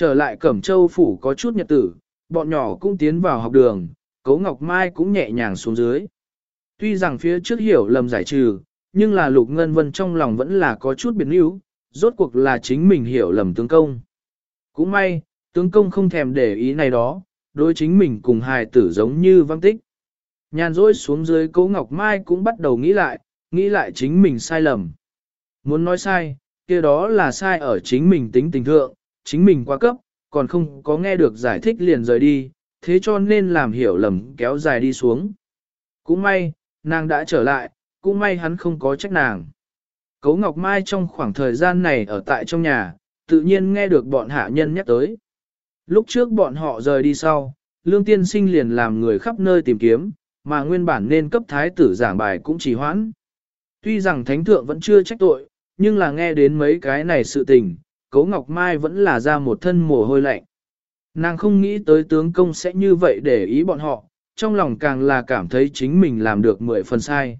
Trở lại Cẩm Châu Phủ có chút nhật tử, bọn nhỏ cũng tiến vào học đường, Cấu Ngọc Mai cũng nhẹ nhàng xuống dưới. Tuy rằng phía trước hiểu lầm giải trừ, nhưng là Lục Ngân Vân trong lòng vẫn là có chút biến yếu, rốt cuộc là chính mình hiểu lầm tướng công. Cũng may, tướng công không thèm để ý này đó, đối chính mình cùng hài tử giống như văng tích. Nhàn rỗi xuống dưới Cố Ngọc Mai cũng bắt đầu nghĩ lại, nghĩ lại chính mình sai lầm. Muốn nói sai, kia đó là sai ở chính mình tính tình thượng, chính mình quá cấp, còn không có nghe được giải thích liền rời đi, thế cho nên làm hiểu lầm kéo dài đi xuống. Cũng may, nàng đã trở lại, cũng may hắn không có trách nàng. Cấu Ngọc Mai trong khoảng thời gian này ở tại trong nhà, tự nhiên nghe được bọn hạ nhân nhắc tới. Lúc trước bọn họ rời đi sau, Lương Tiên Sinh liền làm người khắp nơi tìm kiếm, mà nguyên bản nên cấp thái tử giảng bài cũng chỉ hoãn. Tuy rằng thánh thượng vẫn chưa trách tội, nhưng là nghe đến mấy cái này sự tình, Cố Ngọc Mai vẫn là ra một thân mồ hôi lạnh. Nàng không nghĩ tới tướng công sẽ như vậy để ý bọn họ, trong lòng càng là cảm thấy chính mình làm được mười phần sai.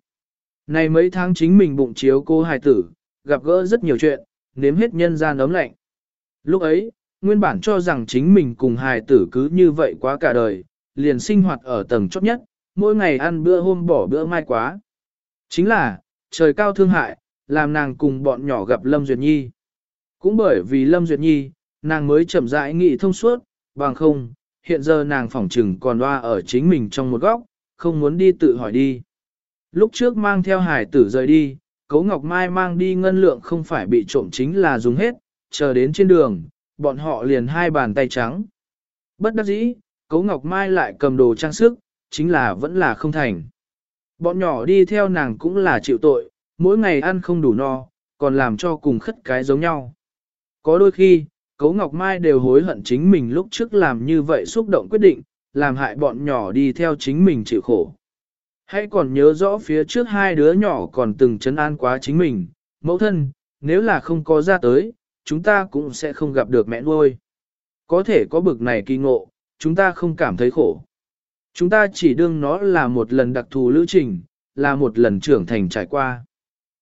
Này mấy tháng chính mình bụng chiếu cô hài tử, gặp gỡ rất nhiều chuyện, nếm hết nhân gian nấm lạnh. Lúc ấy, nguyên bản cho rằng chính mình cùng hài tử cứ như vậy quá cả đời, liền sinh hoạt ở tầng chót nhất, mỗi ngày ăn bữa hôm bỏ bữa mai quá. Chính là, trời cao thương hại, làm nàng cùng bọn nhỏ gặp Lâm Duyệt Nhi. Cũng bởi vì Lâm Duyệt Nhi, nàng mới chậm rãi nghị thông suốt, bằng không, hiện giờ nàng phỏng trừng còn loa ở chính mình trong một góc, không muốn đi tự hỏi đi. Lúc trước mang theo hải tử rời đi, Cấu Ngọc Mai mang đi ngân lượng không phải bị trộm chính là dùng hết, chờ đến trên đường, bọn họ liền hai bàn tay trắng. Bất đắc dĩ, Cấu Ngọc Mai lại cầm đồ trang sức, chính là vẫn là không thành. Bọn nhỏ đi theo nàng cũng là chịu tội, mỗi ngày ăn không đủ no, còn làm cho cùng khất cái giống nhau. Có đôi khi, Cấu Ngọc Mai đều hối hận chính mình lúc trước làm như vậy xúc động quyết định, làm hại bọn nhỏ đi theo chính mình chịu khổ. Hãy còn nhớ rõ phía trước hai đứa nhỏ còn từng chấn an quá chính mình, mẫu thân, nếu là không có ra tới, chúng ta cũng sẽ không gặp được mẹ nuôi. Có thể có bực này kỳ ngộ, chúng ta không cảm thấy khổ. Chúng ta chỉ đương nó là một lần đặc thù lữ trình, là một lần trưởng thành trải qua.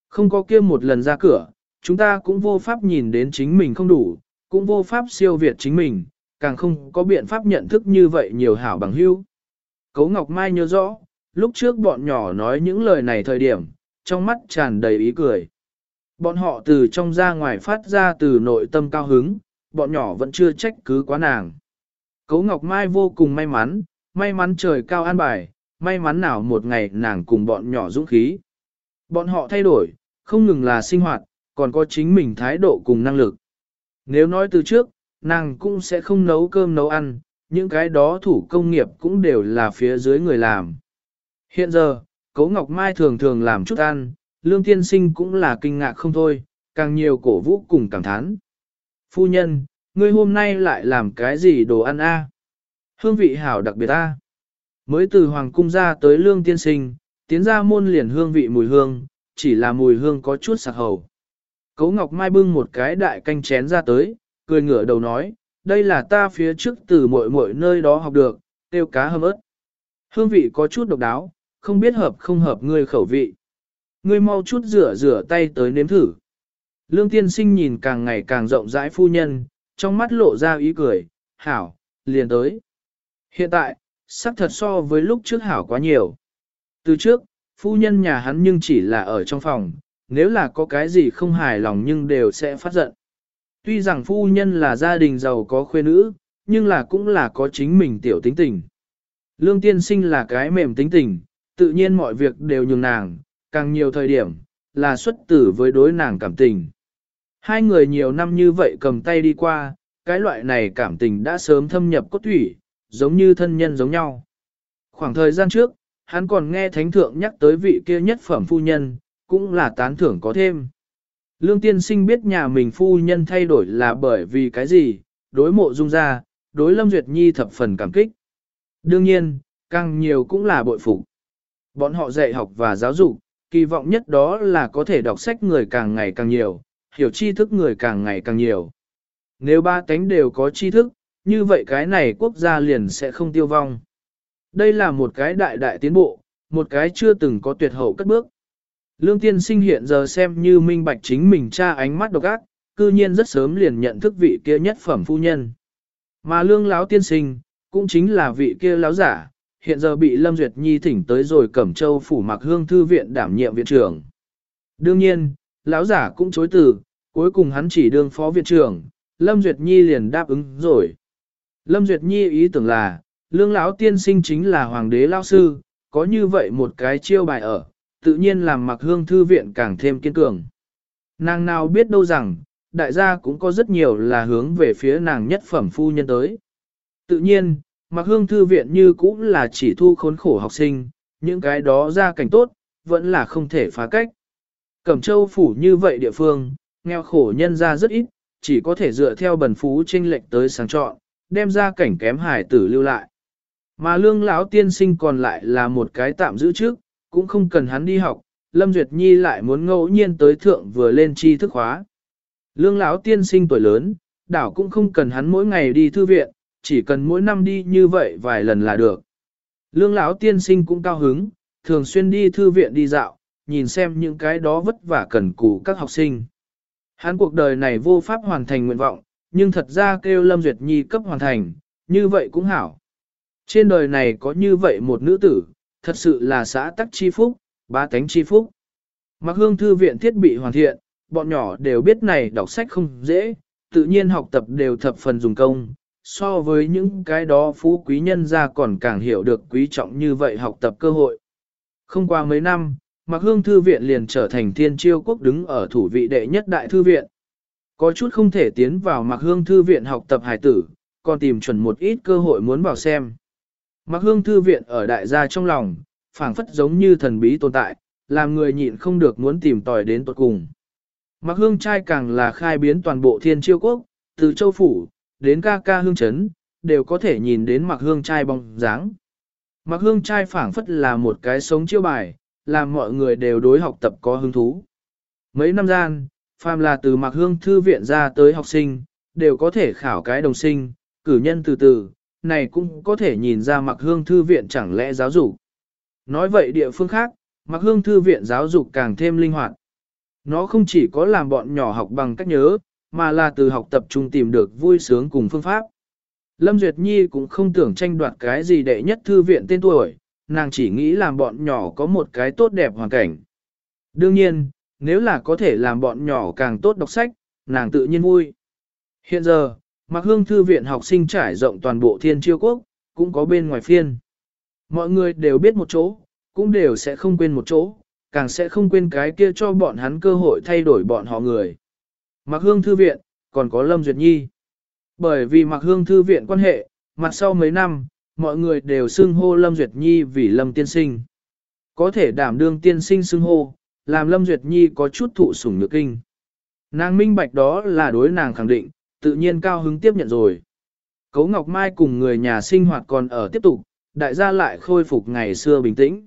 Không có kia một lần ra cửa, chúng ta cũng vô pháp nhìn đến chính mình không đủ, cũng vô pháp siêu việt chính mình, càng không có biện pháp nhận thức như vậy nhiều hảo bằng hữu. Cấu Ngọc Mai nhớ rõ, lúc trước bọn nhỏ nói những lời này thời điểm, trong mắt tràn đầy ý cười. Bọn họ từ trong ra ngoài phát ra từ nội tâm cao hứng, bọn nhỏ vẫn chưa trách cứ quá nàng. Cấu Ngọc Mai vô cùng may mắn, may mắn trời cao an bài, may mắn nào một ngày nàng cùng bọn nhỏ dũng khí. Bọn họ thay đổi, không ngừng là sinh hoạt, còn có chính mình thái độ cùng năng lực. Nếu nói từ trước, nàng cũng sẽ không nấu cơm nấu ăn, những cái đó thủ công nghiệp cũng đều là phía dưới người làm. Hiện giờ, Cố Ngọc Mai thường thường làm chút ăn, Lương Tiên Sinh cũng là kinh ngạc không thôi, càng nhiều cổ vũ cùng cảm thán. Phu nhân, ngươi hôm nay lại làm cái gì đồ ăn a? Hương vị hảo đặc biệt a. Mới từ Hoàng Cung ra tới Lương Tiên Sinh, tiến ra môn liền hương vị mùi hương, chỉ là mùi hương có chút sạc hầu. Cố Ngọc Mai bưng một cái đại canh chén ra tới, cười ngửa đầu nói, đây là ta phía trước từ mọi mọi nơi đó học được, tiêu cá hâm ớt. Hương vị có chút độc đáo, không biết hợp không hợp ngươi khẩu vị. Ngươi mau chút rửa rửa tay tới nếm thử. Lương tiên sinh nhìn càng ngày càng rộng rãi phu nhân, trong mắt lộ ra ý cười, hảo, liền tới. Hiện tại, sắc thật so với lúc trước hảo quá nhiều. Từ trước, phu nhân nhà hắn nhưng chỉ là ở trong phòng, nếu là có cái gì không hài lòng nhưng đều sẽ phát giận. Tuy rằng phu nhân là gia đình giàu có khuê nữ, nhưng là cũng là có chính mình tiểu tính tình. Lương tiên sinh là cái mềm tính tình, tự nhiên mọi việc đều nhường nàng, càng nhiều thời điểm, là xuất tử với đối nàng cảm tình. Hai người nhiều năm như vậy cầm tay đi qua, cái loại này cảm tình đã sớm thâm nhập cốt thủy, giống như thân nhân giống nhau. Khoảng thời gian trước, hắn còn nghe thánh thượng nhắc tới vị kia nhất phẩm phu nhân, cũng là tán thưởng có thêm. Lương tiên sinh biết nhà mình phu nhân thay đổi là bởi vì cái gì, đối mộ dung ra, đối Lâm Duyệt Nhi thập phần cảm kích. Đương nhiên, càng nhiều cũng là bội phục. Bọn họ dạy học và giáo dục, kỳ vọng nhất đó là có thể đọc sách người càng ngày càng nhiều, hiểu tri thức người càng ngày càng nhiều. Nếu ba tánh đều có tri thức, như vậy cái này quốc gia liền sẽ không tiêu vong. Đây là một cái đại đại tiến bộ, một cái chưa từng có tuyệt hậu cất bước. Lương tiên sinh hiện giờ xem như minh bạch chính mình cha ánh mắt độc ác, cư nhiên rất sớm liền nhận thức vị kia nhất phẩm phu nhân. Mà lương lão tiên sinh, cũng chính là vị kia lão giả, hiện giờ bị Lâm Duyệt Nhi thỉnh tới rồi Cẩm Châu phủ mặc hương thư viện đảm nhiệm viện trưởng. Đương nhiên, lão giả cũng chối từ, cuối cùng hắn chỉ đương phó viện trưởng, Lâm Duyệt Nhi liền đáp ứng rồi. Lâm Duyệt Nhi ý tưởng là, lương lão tiên sinh chính là hoàng đế lão sư, có như vậy một cái chiêu bài ở, tự nhiên làm mặc hương thư viện càng thêm kiên cường. Nàng nào biết đâu rằng, đại gia cũng có rất nhiều là hướng về phía nàng nhất phẩm phu nhân tới. Tự nhiên, mặc hương thư viện như cũng là chỉ thu khốn khổ học sinh, những cái đó ra cảnh tốt, vẫn là không thể phá cách. Cẩm châu phủ như vậy địa phương, nghèo khổ nhân ra rất ít, chỉ có thể dựa theo bần phú tranh lệnh tới sáng chọn, đem ra cảnh kém hải tử lưu lại. Mà lương lão tiên sinh còn lại là một cái tạm giữ trước, cũng không cần hắn đi học, Lâm Duyệt Nhi lại muốn ngẫu nhiên tới thượng vừa lên tri thức khóa. Lương lão tiên sinh tuổi lớn, đảo cũng không cần hắn mỗi ngày đi thư viện, chỉ cần mỗi năm đi như vậy vài lần là được. Lương lão tiên sinh cũng cao hứng, thường xuyên đi thư viện đi dạo, nhìn xem những cái đó vất vả cần cù các học sinh. Hắn cuộc đời này vô pháp hoàn thành nguyện vọng, nhưng thật ra kêu Lâm Duyệt Nhi cấp hoàn thành, như vậy cũng hảo. Trên đời này có như vậy một nữ tử, thật sự là xã tắc chi phúc, ba tánh chi phúc. Mặc hương thư viện thiết bị hoàn thiện, bọn nhỏ đều biết này đọc sách không dễ, tự nhiên học tập đều thập phần dùng công, so với những cái đó phú quý nhân ra còn càng hiểu được quý trọng như vậy học tập cơ hội. Không qua mấy năm, Mạc Hương Thư Viện liền trở thành thiên chiêu quốc đứng ở thủ vị đệ nhất đại thư viện. Có chút không thể tiến vào Mạc Hương Thư Viện học tập hài tử, còn tìm chuẩn một ít cơ hội muốn vào xem. Mạc Hương Thư Viện ở đại gia trong lòng, phảng phất giống như thần bí tồn tại, làm người nhịn không được muốn tìm tòi đến tuột cùng. Mạc Hương trai càng là khai biến toàn bộ thiên chiêu quốc, từ châu phủ, đến ca ca hương chấn, đều có thể nhìn đến Mạc Hương trai bóng dáng. Mạc Hương trai phảng phất là một cái sống chiêu bài, làm mọi người đều đối học tập có hứng thú. Mấy năm gian, phàm là từ Mạc Hương Thư viện ra tới học sinh, đều có thể khảo cái đồng sinh, cử nhân từ từ, này cũng có thể nhìn ra mặc Hương Thư viện chẳng lẽ giáo dục. Nói vậy địa phương khác, mặc Hương Thư viện giáo dục càng thêm linh hoạt. Nó không chỉ có làm bọn nhỏ học bằng cách nhớ, mà là từ học tập trung tìm được vui sướng cùng phương pháp. Lâm Duyệt Nhi cũng không tưởng tranh đoạt cái gì đệ nhất thư viện tên tuổi, nàng chỉ nghĩ làm bọn nhỏ có một cái tốt đẹp hoàn cảnh. Đương nhiên, nếu là có thể làm bọn nhỏ càng tốt đọc sách, nàng tự nhiên vui. Hiện giờ, Mạc Hương Thư viện học sinh trải rộng toàn bộ thiên chiêu quốc, cũng có bên ngoài phiên. Mọi người đều biết một chỗ, cũng đều sẽ không quên một chỗ, càng sẽ không quên cái kia cho bọn hắn cơ hội thay đổi bọn họ người. Mạc Hương Thư viện, còn có Lâm Duyệt Nhi. Bởi vì Mạc Hương Thư viện quan hệ, mặt sau mấy năm, mọi người đều xưng hô Lâm Duyệt Nhi vì Lâm Tiên Sinh. Có thể đảm đương tiên sinh xưng hô, làm Lâm Duyệt Nhi có chút thụ sủng nhược kinh. Nàng minh bạch đó là đối nàng khẳng định, tự nhiên cao hứng tiếp nhận rồi. Cấu Ngọc Mai cùng người nhà sinh hoạt còn ở tiếp tục, đại gia lại khôi phục ngày xưa bình tĩnh.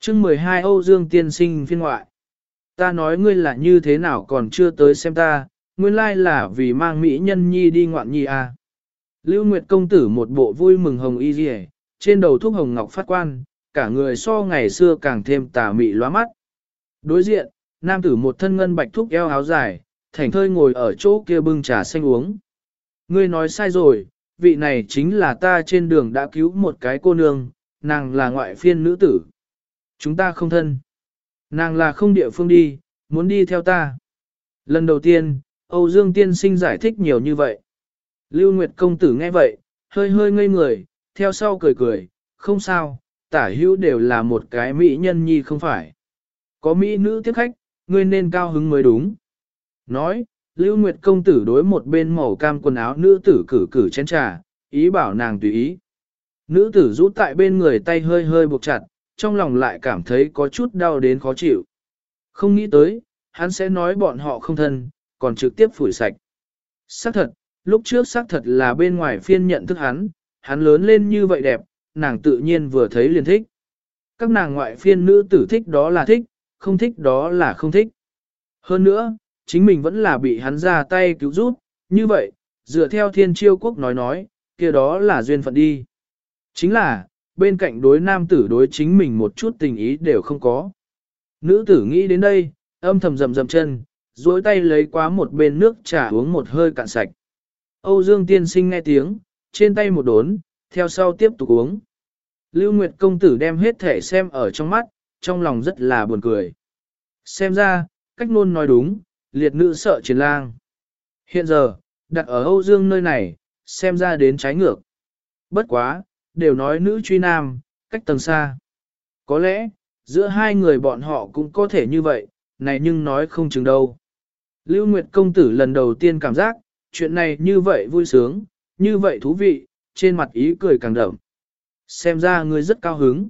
chương 12 Âu Dương tiên sinh phiên ngoại. Ta nói ngươi là như thế nào còn chưa tới xem ta, nguyên lai là vì mang Mỹ nhân nhi đi ngoạn nhi à. Lưu Nguyệt công tử một bộ vui mừng hồng y rìa, trên đầu thuốc hồng ngọc phát quan, cả người so ngày xưa càng thêm tà mị lóa mắt. Đối diện, nam tử một thân ngân bạch thuốc eo áo dài, thảnh thơi ngồi ở chỗ kia bưng trà xanh uống. Ngươi nói sai rồi, vị này chính là ta trên đường đã cứu một cái cô nương, nàng là ngoại phiên nữ tử. Chúng ta không thân. Nàng là không địa phương đi, muốn đi theo ta. Lần đầu tiên, Âu Dương Tiên Sinh giải thích nhiều như vậy. Lưu Nguyệt công tử nghe vậy, hơi hơi ngây người, theo sau cười cười, không sao, tả hữu đều là một cái mỹ nhân nhi không phải. Có mỹ nữ tiếp khách, ngươi nên cao hứng mới đúng. Nói, Lưu Nguyệt công tử đối một bên màu cam quần áo nữ tử cử cử chén trà, ý bảo nàng tùy ý. Nữ tử rút tại bên người tay hơi hơi buộc chặt, trong lòng lại cảm thấy có chút đau đến khó chịu. Không nghĩ tới, hắn sẽ nói bọn họ không thân, còn trực tiếp phủi sạch. Xác thật, lúc trước xác thật là bên ngoài phiên nhận thức hắn, hắn lớn lên như vậy đẹp, nàng tự nhiên vừa thấy liền thích. Các nàng ngoại phiên nữ tử thích đó là thích, không thích đó là không thích. Hơn nữa, chính mình vẫn là bị hắn ra tay cứu giúp, như vậy, dựa theo thiên chiêu quốc nói nói, kia đó là duyên phận đi. Chính là, bên cạnh đối nam tử đối chính mình một chút tình ý đều không có. Nữ tử nghĩ đến đây, âm thầm rầm rầm chân, duỗi tay lấy quá một bên nước trà uống một hơi cạn sạch. Âu Dương tiên sinh nghe tiếng, trên tay một đốn, theo sau tiếp tục uống. Lưu Nguyệt công tử đem hết thể xem ở trong mắt, trong lòng rất là buồn cười. Xem ra, cách nôn nói đúng, liệt nữ sợ chiến lang. Hiện giờ, đặt ở Âu Dương nơi này, xem ra đến trái ngược. Bất quá, đều nói nữ truy nam, cách tầng xa. Có lẽ, giữa hai người bọn họ cũng có thể như vậy, này nhưng nói không chừng đâu. Lưu Nguyệt công tử lần đầu tiên cảm giác, chuyện này như vậy vui sướng, như vậy thú vị, trên mặt ý cười càng đậm. Xem ra ngươi rất cao hứng.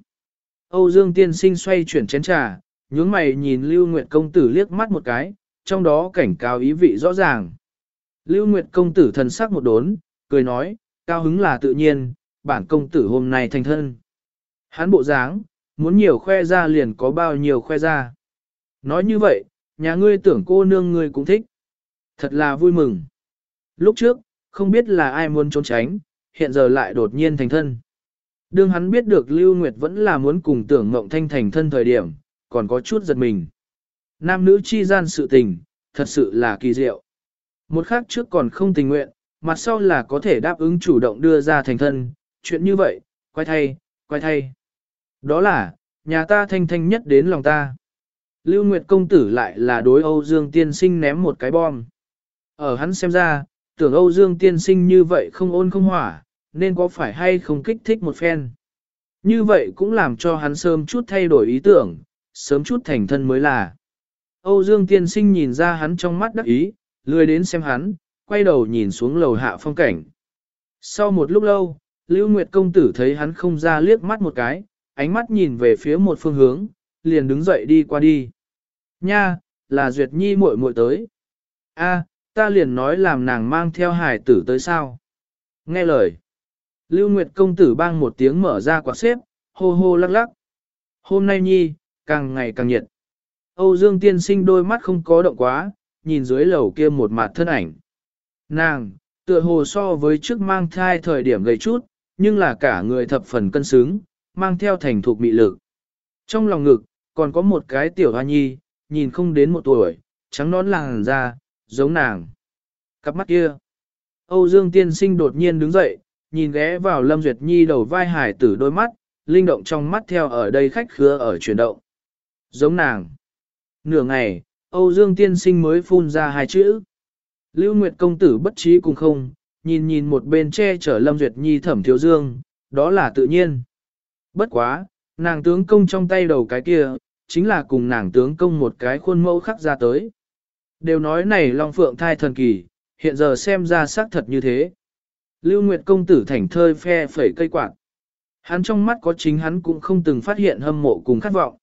Âu Dương tiên sinh xoay chuyển chén trà, nhướng mày nhìn Lưu Nguyệt công tử liếc mắt một cái, trong đó cảnh cáo ý vị rõ ràng. Lưu Nguyệt công tử thần sắc một đốn, cười nói, cao hứng là tự nhiên, bản công tử hôm nay thành thân. Hắn bộ dáng, muốn nhiều khoe ra liền có bao nhiêu khoe ra. Nói như vậy, nhà ngươi tưởng cô nương ngươi cũng thích. Thật là vui mừng. Lúc trước, không biết là ai muốn trốn tránh, hiện giờ lại đột nhiên thành thân. Đương hắn biết được Lưu Nguyệt vẫn là muốn cùng tưởng Ngộng Thanh thành thân thời điểm, còn có chút giật mình. Nam nữ chi gian sự tình, thật sự là kỳ diệu. Một khác trước còn không tình nguyện, mặt sau là có thể đáp ứng chủ động đưa ra thành thân, chuyện như vậy, quay thay, quay thay. Đó là, nhà ta thanh thanh nhất đến lòng ta. Lưu Nguyệt công tử lại là đối Âu Dương tiên sinh ném một cái bom. Ở hắn xem ra, tưởng Âu Dương tiên sinh như vậy không ôn không hỏa, nên có phải hay không kích thích một phen. Như vậy cũng làm cho hắn sớm chút thay đổi ý tưởng, sớm chút thành thân mới là. Âu Dương tiên sinh nhìn ra hắn trong mắt đắc ý, lười đến xem hắn, quay đầu nhìn xuống lầu hạ phong cảnh. Sau một lúc lâu, Lưu Nguyệt công tử thấy hắn không ra liếc mắt một cái, ánh mắt nhìn về phía một phương hướng, liền đứng dậy đi qua đi. Nha, là Duyệt Nhi muội muội tới. A, ta liền nói làm nàng mang theo hải tử tới sao. Nghe lời. Lưu Nguyệt công tử bang một tiếng mở ra quạt xếp, hô hô lắc lắc. Hôm nay Nhi, càng ngày càng nhiệt. Âu Dương tiên sinh đôi mắt không có động quá, nhìn dưới lầu kia một mặt thân ảnh. Nàng, tựa hồ so với trước mang thai thời điểm gầy chút, nhưng là cả người thập phần cân xứng, mang theo thành thục mị lực. Trong lòng ngực, còn có một cái tiểu hoa nhi, nhìn không đến một tuổi, trắng nón làng ra, giống nàng. Cặp mắt kia. Âu Dương tiên sinh đột nhiên đứng dậy, nhìn ghé vào Lâm Duyệt Nhi đầu vai hải tử đôi mắt, linh động trong mắt theo ở đây khách khứa ở chuyển động. Giống nàng. Nửa ngày, Âu Dương tiên sinh mới phun ra hai chữ. Lưu Nguyệt công tử bất trí cùng không, nhìn nhìn một bên che chở Lâm Duyệt Nhi thẩm thiếu dương, đó là tự nhiên. Bất quá, nàng tướng công trong tay đầu cái kia, chính là cùng nàng tướng công một cái khuôn mẫu khắc ra tới. Đều nói này Long Phượng thai thần kỳ, hiện giờ xem ra xác thật như thế. Lưu Nguyệt công tử thảnh thơi phe phẩy cây quạt. Hắn trong mắt có chính hắn cũng không từng phát hiện hâm mộ cùng khát vọng.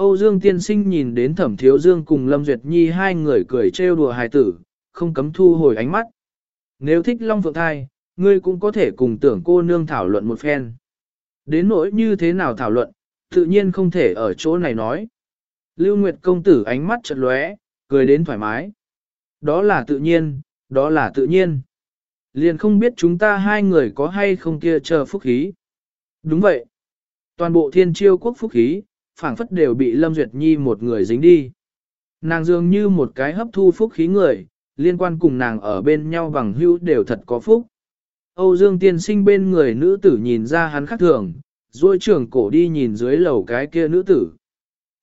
Âu Dương tiên sinh nhìn đến thẩm thiếu dương cùng Lâm Duyệt Nhi hai người cười trêu đùa hài tử, không cấm thu hồi ánh mắt. Nếu thích Long Phượng thai, ngươi cũng có thể cùng tưởng cô nương thảo luận một phen. Đến nỗi như thế nào thảo luận, tự nhiên không thể ở chỗ này nói. Lưu Nguyệt công tử ánh mắt chật lóe, cười đến thoải mái. Đó là tự nhiên, đó là tự nhiên. Liền không biết chúng ta hai người có hay không kia chờ phúc khí. Đúng vậy. Toàn bộ thiên chiêu quốc phúc khí, phảng phất đều bị Lâm Duyệt Nhi một người dính đi. Nàng dường như một cái hấp thu phúc khí người, liên quan cùng nàng ở bên nhau bằng hữu đều thật có phúc. Âu Dương tiên sinh bên người nữ tử nhìn ra hắn khác thường, rồi trưởng cổ đi nhìn dưới lầu cái kia nữ tử.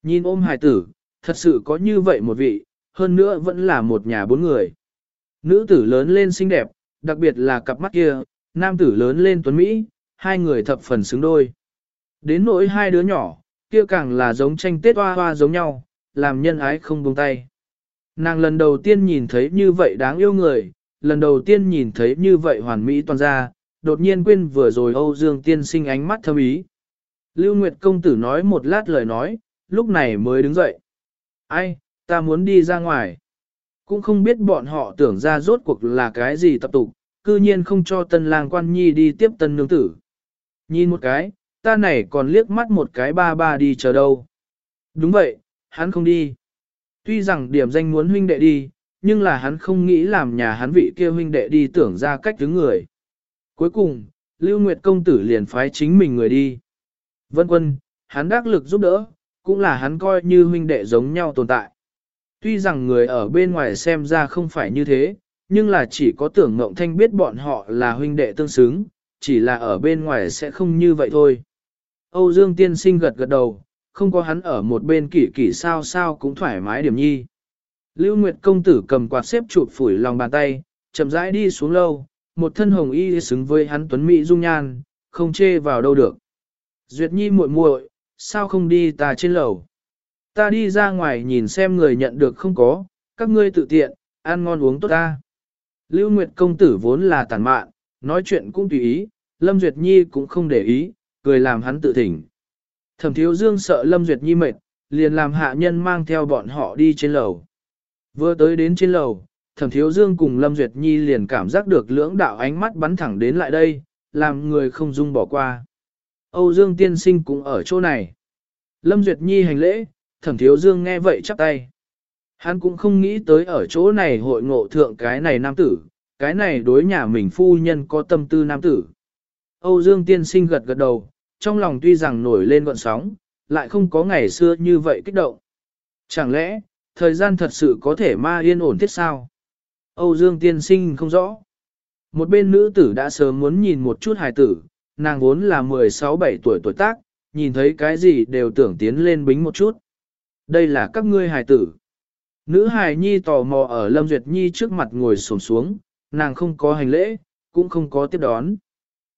Nhìn ôm hài tử, thật sự có như vậy một vị, hơn nữa vẫn là một nhà bốn người. Nữ tử lớn lên xinh đẹp, đặc biệt là cặp mắt kia, nam tử lớn lên tuấn Mỹ, hai người thập phần xứng đôi. Đến nỗi hai đứa nhỏ, kia càng là giống tranh tết hoa hoa giống nhau, làm nhân ái không buông tay. Nàng lần đầu tiên nhìn thấy như vậy đáng yêu người, lần đầu tiên nhìn thấy như vậy hoàn mỹ toàn ra, đột nhiên quên vừa rồi Âu Dương tiên sinh ánh mắt thâm ý. Lưu Nguyệt công tử nói một lát lời nói, lúc này mới đứng dậy. Ai, ta muốn đi ra ngoài. Cũng không biết bọn họ tưởng ra rốt cuộc là cái gì tập tục, cư nhiên không cho tân lang quan nhi đi tiếp tân nương tử. Nhìn một cái, ta này còn liếc mắt một cái ba ba đi chờ đâu. Đúng vậy, hắn không đi. Tuy rằng điểm danh muốn huynh đệ đi, nhưng là hắn không nghĩ làm nhà hắn vị kia huynh đệ đi tưởng ra cách đứng người. Cuối cùng, Lưu Nguyệt công tử liền phái chính mình người đi. Vân quân, hắn đắc lực giúp đỡ, cũng là hắn coi như huynh đệ giống nhau tồn tại. Tuy rằng người ở bên ngoài xem ra không phải như thế, nhưng là chỉ có tưởng Ngộng Thanh biết bọn họ là huynh đệ tương xứng, chỉ là ở bên ngoài sẽ không như vậy thôi. Âu Dương tiên sinh gật gật đầu, không có hắn ở một bên kỷ kỷ sao sao cũng thoải mái điểm nhi. Lưu Nguyệt công tử cầm quạt xếp chụp phủi lòng bàn tay, chậm rãi đi xuống lâu, một thân hồng y xứng với hắn tuấn mỹ dung nhan, không chê vào đâu được. Duyệt nhi muội muội, sao không đi ta trên lầu? Ta đi ra ngoài nhìn xem người nhận được không có, các ngươi tự tiện, ăn ngon uống tốt ta. Lưu Nguyệt công tử vốn là tàn mạn, nói chuyện cũng tùy ý, Lâm Duyệt Nhi cũng không để ý, cười làm hắn tự thỉnh. Thẩm thiếu dương sợ Lâm Duyệt Nhi mệt, liền làm hạ nhân mang theo bọn họ đi trên lầu. Vừa tới đến trên lầu, thẩm thiếu dương cùng Lâm Duyệt Nhi liền cảm giác được lưỡng đạo ánh mắt bắn thẳng đến lại đây, làm người không dung bỏ qua. Âu Dương tiên sinh cũng ở chỗ này. Lâm Duyệt Nhi hành lễ, thẩm thiếu dương nghe vậy chắp tay. Hắn cũng không nghĩ tới ở chỗ này hội ngộ thượng cái này nam tử, cái này đối nhà mình phu nhân có tâm tư nam tử. Âu Dương tiên sinh gật gật đầu, trong lòng tuy rằng nổi lên gọn sóng, lại không có ngày xưa như vậy kích động. Chẳng lẽ, thời gian thật sự có thể ma yên ổn thiết sao? Âu Dương tiên sinh không rõ. Một bên nữ tử đã sớm muốn nhìn một chút hài tử, nàng vốn là 16-17 tuổi tuổi tác, nhìn thấy cái gì đều tưởng tiến lên bính một chút. Đây là các ngươi hài tử. Nữ hài nhi tò mò ở Lâm Duyệt Nhi trước mặt ngồi xổm xuống, nàng không có hành lễ, cũng không có tiếp đón.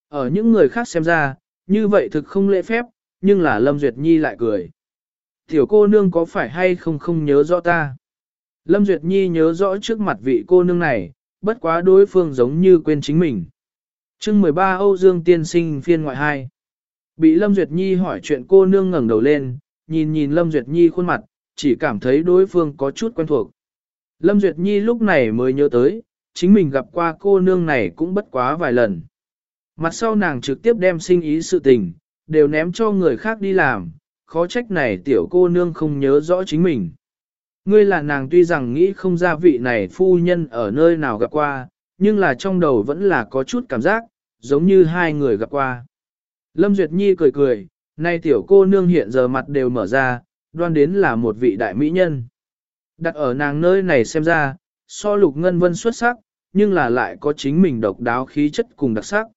Ở những người khác xem ra, như vậy thực không lễ phép, nhưng là Lâm Duyệt Nhi lại cười. Tiểu cô nương có phải hay không không nhớ rõ ta? Lâm Duyệt Nhi nhớ rõ trước mặt vị cô nương này, bất quá đối phương giống như quên chính mình. chương 13 Âu Dương tiên sinh phiên ngoại 2. Bị Lâm Duyệt Nhi hỏi chuyện cô nương ngẩng đầu lên, nhìn nhìn Lâm Duyệt Nhi khuôn mặt, chỉ cảm thấy đối phương có chút quen thuộc. Lâm Duyệt Nhi lúc này mới nhớ tới, chính mình gặp qua cô nương này cũng bất quá vài lần. Mặt sau nàng trực tiếp đem sinh ý sự tình, đều ném cho người khác đi làm, khó trách này tiểu cô nương không nhớ rõ chính mình. Ngươi là nàng tuy rằng nghĩ không ra vị này phu nhân ở nơi nào gặp qua, nhưng là trong đầu vẫn là có chút cảm giác, giống như hai người gặp qua. Lâm Duyệt Nhi cười cười, nay tiểu cô nương hiện giờ mặt đều mở ra, đoan đến là một vị đại mỹ nhân. Đặt ở nàng nơi này xem ra, so lục ngân vân xuất sắc, nhưng là lại có chính mình độc đáo khí chất cùng đặc sắc.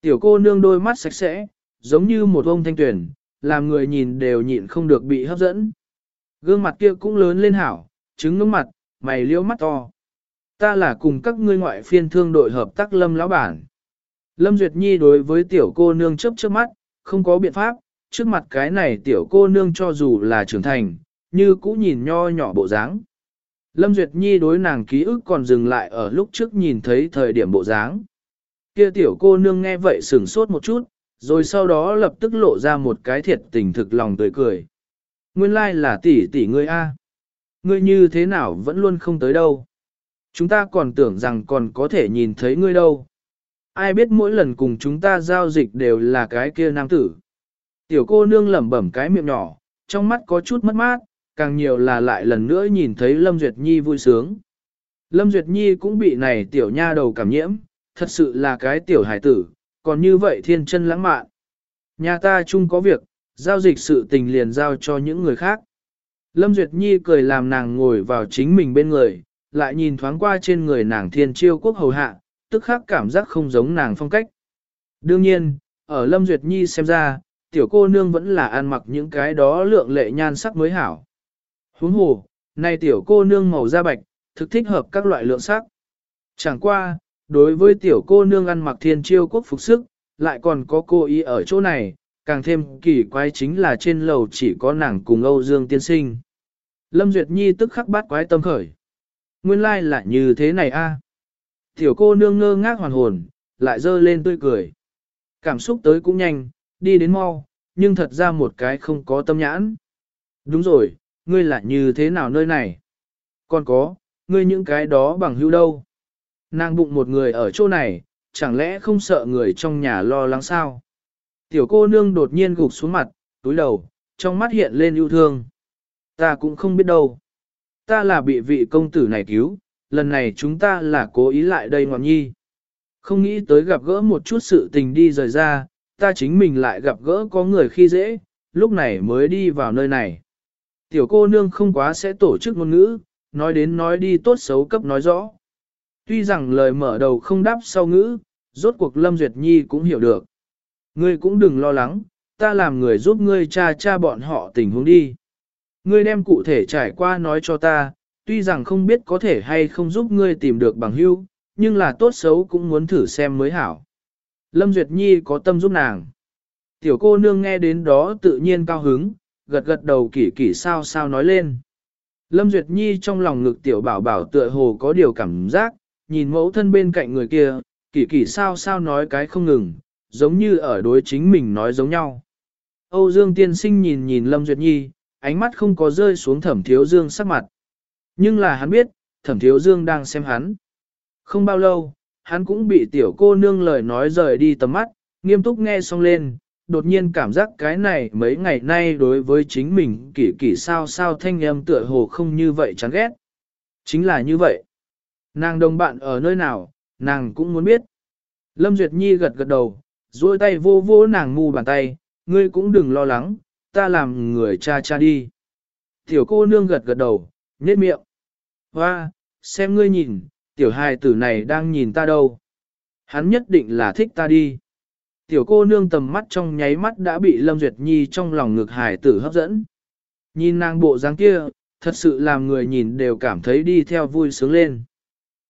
Tiểu cô nương đôi mắt sạch sẽ, giống như một ông thanh tuyển, làm người nhìn đều nhịn không được bị hấp dẫn. Gương mặt kia cũng lớn lên hảo, trứng ngưỡng mặt, mày liêu mắt to. Ta là cùng các ngươi ngoại phiên thương đội hợp tác lâm lão bản. Lâm Duyệt Nhi đối với tiểu cô nương chấp chớp mắt, không có biện pháp, trước mặt cái này tiểu cô nương cho dù là trưởng thành, như cũ nhìn nho nhỏ bộ dáng. Lâm Duyệt Nhi đối nàng ký ức còn dừng lại ở lúc trước nhìn thấy thời điểm bộ dáng. Kia tiểu cô nương nghe vậy sửng sốt một chút, rồi sau đó lập tức lộ ra một cái thiệt tình thực lòng tươi cười. Nguyên lai like là tỷ tỷ ngươi A. Ngươi như thế nào vẫn luôn không tới đâu. Chúng ta còn tưởng rằng còn có thể nhìn thấy ngươi đâu. Ai biết mỗi lần cùng chúng ta giao dịch đều là cái kia nam tử. Tiểu cô nương lẩm bẩm cái miệng nhỏ, trong mắt có chút mất mát, càng nhiều là lại lần nữa nhìn thấy Lâm Duyệt Nhi vui sướng. Lâm Duyệt Nhi cũng bị này tiểu nha đầu cảm nhiễm, thật sự là cái tiểu hải tử, còn như vậy thiên chân lãng mạn. Nhà ta chung có việc, giao dịch sự tình liền giao cho những người khác. Lâm Duyệt Nhi cười làm nàng ngồi vào chính mình bên người, lại nhìn thoáng qua trên người nàng thiên chiêu quốc hầu hạ, tức khắc cảm giác không giống nàng phong cách. Đương nhiên, ở Lâm Duyệt Nhi xem ra, tiểu cô nương vẫn là ăn mặc những cái đó lượng lệ nhan sắc mới hảo. Huống hồ, này tiểu cô nương màu da bạch, thực thích hợp các loại lượng sắc. Chẳng qua, đối với tiểu cô nương ăn mặc thiên chiêu quốc phục sức, lại còn có cô ý ở chỗ này, càng thêm kỳ quái chính là trên lầu chỉ có nàng cùng Âu Dương tiên sinh. Lâm Duyệt Nhi tức khắc bát quái tâm khởi. Nguyên lai like là như thế này a. Tiểu cô nương ngơ ngác hoàn hồn, lại dơ lên tươi cười. Cảm xúc tới cũng nhanh, đi đến mau, nhưng thật ra một cái không có tâm nhãn. Đúng rồi, ngươi là như thế nào nơi này? Còn có, ngươi những cái đó bằng hữu đâu? Nàng bụng một người ở chỗ này, chẳng lẽ không sợ người trong nhà lo lắng sao? Tiểu cô nương đột nhiên gục xuống mặt, túi đầu, trong mắt hiện lên yêu thương. Ta cũng không biết đâu. Ta là bị vị công tử này cứu, lần này chúng ta là cố ý lại đây ngọn nhi. Không nghĩ tới gặp gỡ một chút sự tình đi rời ra, ta chính mình lại gặp gỡ có người khi dễ, lúc này mới đi vào nơi này. Tiểu cô nương không quá sẽ tổ chức ngôn ngữ, nói đến nói đi tốt xấu cấp nói rõ. Tuy rằng lời mở đầu không đáp sau ngữ, rốt cuộc Lâm Duyệt Nhi cũng hiểu được. Ngươi cũng đừng lo lắng, ta làm người giúp ngươi cha cha bọn họ tình huống đi. Ngươi đem cụ thể trải qua nói cho ta, tuy rằng không biết có thể hay không giúp ngươi tìm được bằng hữu, nhưng là tốt xấu cũng muốn thử xem mới hảo. Lâm Duyệt Nhi có tâm giúp nàng. Tiểu cô nương nghe đến đó tự nhiên cao hứng, gật gật đầu kỷ kỷ sao sao nói lên. Lâm Duyệt Nhi trong lòng ngực tiểu bảo bảo tựa hồ có điều cảm giác, nhìn mẫu thân bên cạnh người kia, kỷ kỷ sao sao nói cái không ngừng, giống như ở đối chính mình nói giống nhau. Âu Dương tiên sinh nhìn nhìn Lâm Duyệt Nhi, ánh mắt không có rơi xuống thẩm thiếu dương sắc mặt. Nhưng là hắn biết, thẩm thiếu dương đang xem hắn. Không bao lâu, hắn cũng bị tiểu cô nương lời nói rời đi tầm mắt, nghiêm túc nghe xong lên, đột nhiên cảm giác cái này mấy ngày nay đối với chính mình kỳ kỳ sao sao thanh âm tựa hồ không như vậy chán ghét. Chính là như vậy. Nàng đồng bạn ở nơi nào, nàng cũng muốn biết. Lâm Duyệt Nhi gật gật đầu, duỗi tay vô vô nàng ngu bàn tay, ngươi cũng đừng lo lắng, ta làm người cha cha đi. Tiểu cô nương gật gật đầu, nhếch miệng. Hoa, xem ngươi nhìn, tiểu hài tử này đang nhìn ta đâu. Hắn nhất định là thích ta đi. Tiểu cô nương tầm mắt trong nháy mắt đã bị Lâm Duyệt Nhi trong lòng ngực hải tử hấp dẫn. Nhìn nàng bộ dáng kia, thật sự làm người nhìn đều cảm thấy đi theo vui sướng lên.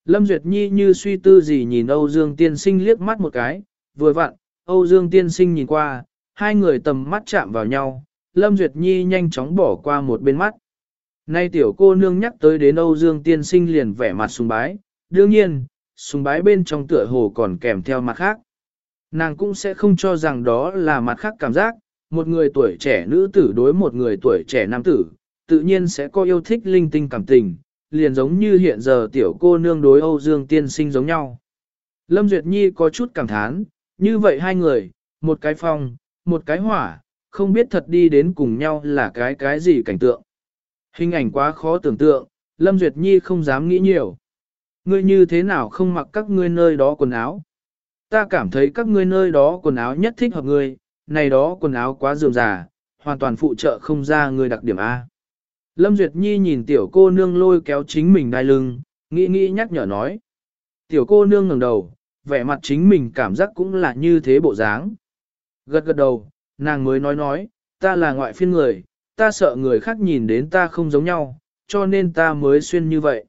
Lâm Duyệt Nhi như suy tư gì nhìn Âu Dương Tiên Sinh liếc mắt một cái, vừa vặn, Âu Dương Tiên Sinh nhìn qua, hai người tầm mắt chạm vào nhau, Lâm Duyệt Nhi nhanh chóng bỏ qua một bên mắt. Nay tiểu cô nương nhắc tới đến Âu Dương Tiên Sinh liền vẻ mặt sùng bái, đương nhiên, sùng bái bên trong tựa hồ còn kèm theo mặt khác. Nàng cũng sẽ không cho rằng đó là mặt khác cảm giác, một người tuổi trẻ nữ tử đối một người tuổi trẻ nam tử, tự nhiên sẽ có yêu thích linh tinh cảm tình, liền giống như hiện giờ tiểu cô nương đối Âu Dương tiên sinh giống nhau. Lâm Duyệt Nhi có chút cảm thán, như vậy hai người, một cái phong, một cái hỏa, không biết thật đi đến cùng nhau là cái cái gì cảnh tượng. Hình ảnh quá khó tưởng tượng, Lâm Duyệt Nhi không dám nghĩ nhiều. Ngươi như thế nào không mặc các ngươi nơi đó quần áo? Ta cảm thấy các ngươi nơi đó quần áo nhất thích hợp ngươi, này đó quần áo quá dườm già, hoàn toàn phụ trợ không ra ngươi đặc điểm A. Lâm Duyệt Nhi nhìn tiểu cô nương lôi kéo chính mình đai lưng, nghĩ nghĩ nhắc nhở nói. Tiểu cô nương ngẩng đầu, vẻ mặt chính mình cảm giác cũng là như thế bộ dáng. Gật gật đầu, nàng mới nói nói, ta là ngoại phiên người, ta sợ người khác nhìn đến ta không giống nhau, cho nên ta mới xuyên như vậy.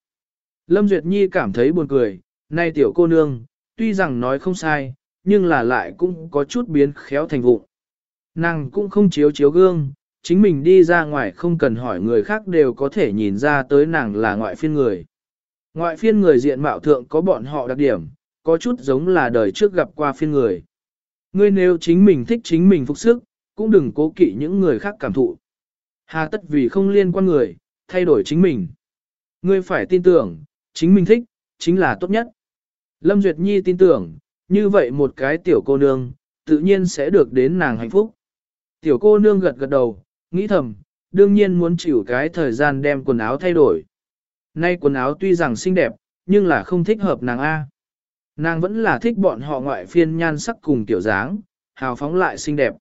Lâm Duyệt Nhi cảm thấy buồn cười, nay tiểu cô nương, tuy rằng nói không sai, nhưng là lại cũng có chút biến khéo thành vụ. Nàng cũng không chiếu chiếu gương, chính mình đi ra ngoài không cần hỏi người khác đều có thể nhìn ra tới nàng là ngoại phiên người. Ngoại phiên người diện mạo thượng có bọn họ đặc điểm, có chút giống là đời trước gặp qua phiên người. Ngươi nếu chính mình thích chính mình phục sức, cũng đừng cố kỵ những người khác cảm thụ. Hà tất vì không liên quan người, thay đổi chính mình. Ngươi phải tin tưởng, chính mình thích, chính là tốt nhất. Lâm Duyệt Nhi tin tưởng, như vậy một cái tiểu cô nương, tự nhiên sẽ được đến nàng hạnh phúc. Tiểu cô nương gật gật đầu, nghĩ thầm, đương nhiên muốn chịu cái thời gian đem quần áo thay đổi. Nay quần áo tuy rằng xinh đẹp, nhưng là không thích hợp nàng A. Nàng vẫn là thích bọn họ ngoại phiên nhan sắc cùng tiểu dáng, hào phóng lại xinh đẹp.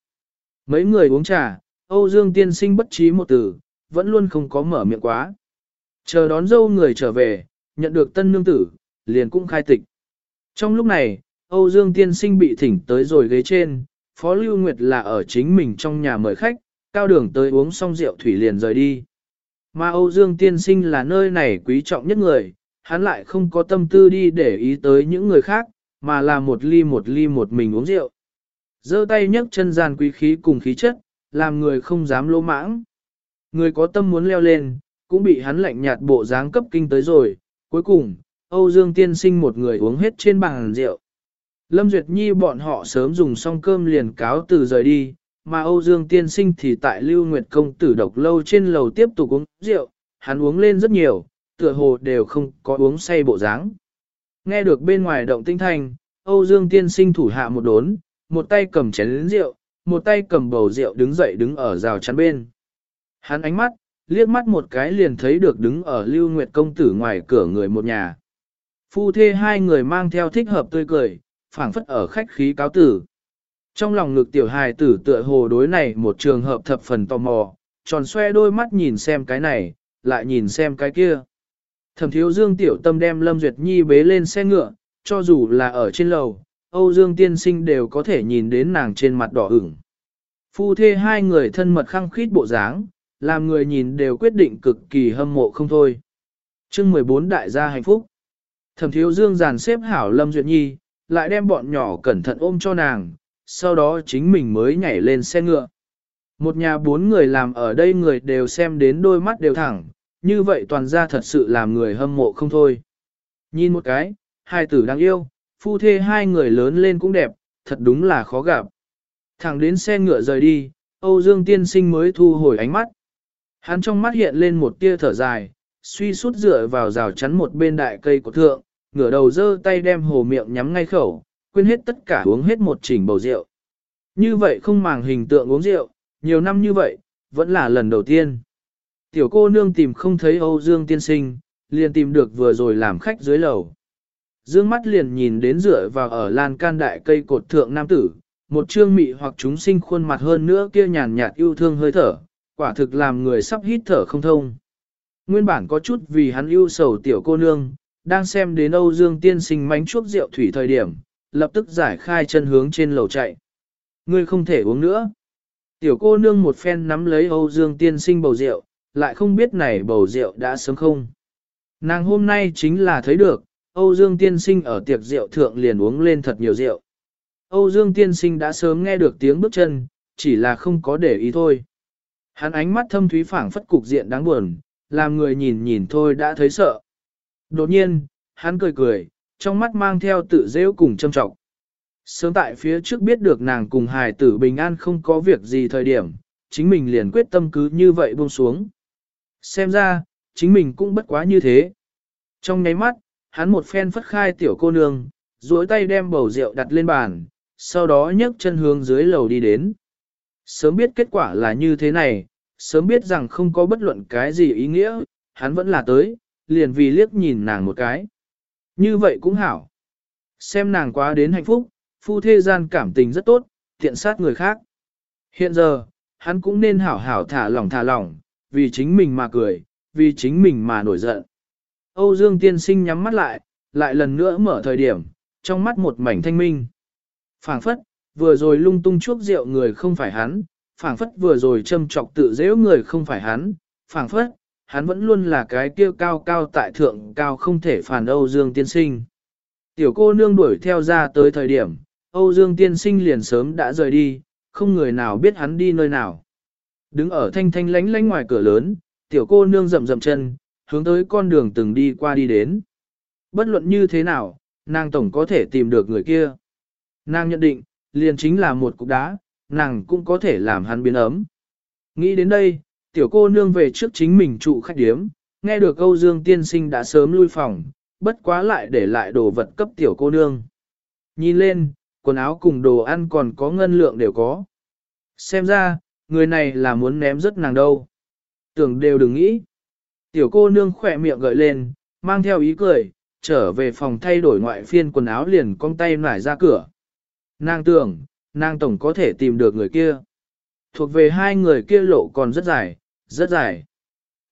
Mấy người uống trà, Âu Dương tiên sinh bất trí một từ, vẫn luôn không có mở miệng quá. Chờ đón dâu người trở về, nhận được tân nương tử, liền cũng khai tịch. Trong lúc này, Âu Dương tiên sinh bị thỉnh tới rồi ghế trên, Phó Lưu Nguyệt là ở chính mình trong nhà mời khách, cao đường tới uống xong rượu thủy liền rời đi. Mà Âu Dương tiên sinh là nơi này quý trọng nhất người, hắn lại không có tâm tư đi để ý tới những người khác, mà là một ly một ly một mình uống rượu. giơ tay nhấc chân gian quý khí cùng khí chất, làm người không dám lỗ mãng. Người có tâm muốn leo lên, cũng bị hắn lạnh nhạt bộ dáng cấp kinh tới rồi. Cuối cùng, Âu Dương tiên sinh một người uống hết trên bàn rượu. Lâm Duyệt Nhi bọn họ sớm dùng xong cơm liền cáo từ rời đi, mà Âu Dương tiên sinh thì tại Lưu Nguyệt công tử độc lâu trên lầu tiếp tục uống rượu, hắn uống lên rất nhiều, tựa hồ đều không có uống say bộ dáng. Nghe được bên ngoài động tinh thành, Âu Dương tiên sinh thủ hạ một đốn, một tay cầm chén rượu, một tay cầm bầu rượu đứng dậy đứng ở rào chắn bên. Hắn ánh mắt, liếc mắt một cái liền thấy được đứng ở Lưu Nguyệt công tử ngoài cửa người một nhà. Phu thê hai người mang theo thích hợp tươi cười, phảng phất ở khách khí cáo tử. Trong lòng ngực tiểu hài tử tựa hồ đối này một trường hợp thập phần tò mò, tròn xoe đôi mắt nhìn xem cái này, lại nhìn xem cái kia. Thẩm thiếu Dương tiểu tâm đem Lâm Duyệt Nhi bế lên xe ngựa, cho dù là ở trên lầu, Âu Dương tiên sinh đều có thể nhìn đến nàng trên mặt đỏ ửng. Phu thê hai người thân mật khăng khít bộ dáng, làm người nhìn đều quyết định cực kỳ hâm mộ không thôi. chương 14 đại gia hạnh phúc. Thẩm thiếu Dương dàn xếp hảo Lâm Duyệt Nhi, lại đem bọn nhỏ cẩn thận ôm cho nàng, sau đó chính mình mới nhảy lên xe ngựa. Một nhà bốn người làm ở đây người đều xem đến đôi mắt đều thẳng, như vậy toàn ra thật sự làm người hâm mộ không thôi. Nhìn một cái, hai tử đáng yêu, phu thê hai người lớn lên cũng đẹp, thật đúng là khó gặp. Thẳng đến xe ngựa rời đi, Âu Dương tiên sinh mới thu hồi ánh mắt. Hắn trong mắt hiện lên một tia thở dài, suy sút dựa vào rào chắn một bên đại cây của thượng, ngửa đầu dơ tay đem hồ miệng nhắm ngay khẩu, quên hết tất cả uống hết một chỉnh bầu rượu. Như vậy không màng hình tượng uống rượu, nhiều năm như vậy, vẫn là lần đầu tiên. Tiểu cô nương tìm không thấy Âu Dương tiên sinh, liền tìm được vừa rồi làm khách dưới lầu. Dương mắt liền nhìn đến dựa vào ở lan can đại cây cột thượng nam tử, một trương mị hoặc chúng sinh khuôn mặt hơn nữa kia nhàn nhạt yêu thương hơi thở, quả thực làm người sắp hít thở không thông. Nguyên bản có chút vì hắn yêu sầu tiểu cô nương, đang xem đến Âu Dương tiên sinh mánh chuốc rượu thủy thời điểm, lập tức giải khai chân hướng trên lầu chạy. Ngươi không thể uống nữa. Tiểu cô nương một phen nắm lấy Âu Dương tiên sinh bầu rượu, lại không biết này bầu rượu đã sớm không. Nàng hôm nay chính là thấy được, Âu Dương tiên sinh ở tiệc rượu thượng liền uống lên thật nhiều rượu. Âu Dương tiên sinh đã sớm nghe được tiếng bước chân, chỉ là không có để ý thôi. Hắn ánh mắt thâm thúy phảng phất cục diện đáng buồn, làm người nhìn nhìn thôi đã thấy sợ. Đột nhiên, hắn cười cười, trong mắt mang theo tự rêu cùng châm trọng. Sớm tại phía trước biết được nàng cùng hài tử bình an không có việc gì thời điểm, chính mình liền quyết tâm cứ như vậy buông xuống. Xem ra, chính mình cũng bất quá như thế. Trong nháy mắt, hắn một phen phất khai tiểu cô nương, duỗi tay đem bầu rượu đặt lên bàn, sau đó nhấc chân hướng dưới lầu đi đến. Sớm biết kết quả là như thế này, sớm biết rằng không có bất luận cái gì ý nghĩa, hắn vẫn là tới, liền vì liếc nhìn nàng một cái. Như vậy cũng hảo. Xem nàng quá đến hạnh phúc, phu thê gian cảm tình rất tốt, tiện sát người khác. Hiện giờ, hắn cũng nên hảo hảo thả lỏng thả lỏng, vì chính mình mà cười, vì chính mình mà nổi giận. Âu Dương tiên sinh nhắm mắt lại, lại lần nữa mở thời điểm, trong mắt một mảnh thanh minh. phảng phất, vừa rồi lung tung chuốc rượu người không phải hắn, phảng phất vừa rồi châm trọc tự dễu người không phải hắn, phảng phất, hắn vẫn luôn là cái kia cao cao tại thượng cao không thể phản Âu Dương tiên sinh. Tiểu cô nương đuổi theo ra tới thời điểm, Âu Dương tiên sinh liền sớm đã rời đi, không người nào biết hắn đi nơi nào. Đứng ở thanh thanh lánh lánh ngoài cửa lớn, tiểu cô nương rậm rậm chân, hướng tới con đường từng đi qua đi đến. Bất luận như thế nào, nàng tổng có thể tìm được người kia. Nàng nhận định, liền chính là một cục đá, nàng cũng có thể làm hắn biến ấm. Nghĩ đến đây, tiểu cô nương về trước chính mình trụ khách điếm, nghe được Âu dương tiên sinh đã sớm lui phòng, bất quá lại để lại đồ vật cấp tiểu cô nương. Nhìn lên, quần áo cùng đồ ăn còn có ngân lượng đều có. Xem ra, người này là muốn ném rất nàng đâu. Tưởng đều đừng nghĩ. Tiểu cô nương khỏe miệng gợi lên, mang theo ý cười, trở về phòng thay đổi ngoại phiên quần áo liền cong tay nải ra cửa. Nàng tưởng, nàng tổng có thể tìm được người kia. Thuộc về hai người kia lộ còn rất dài, rất dài.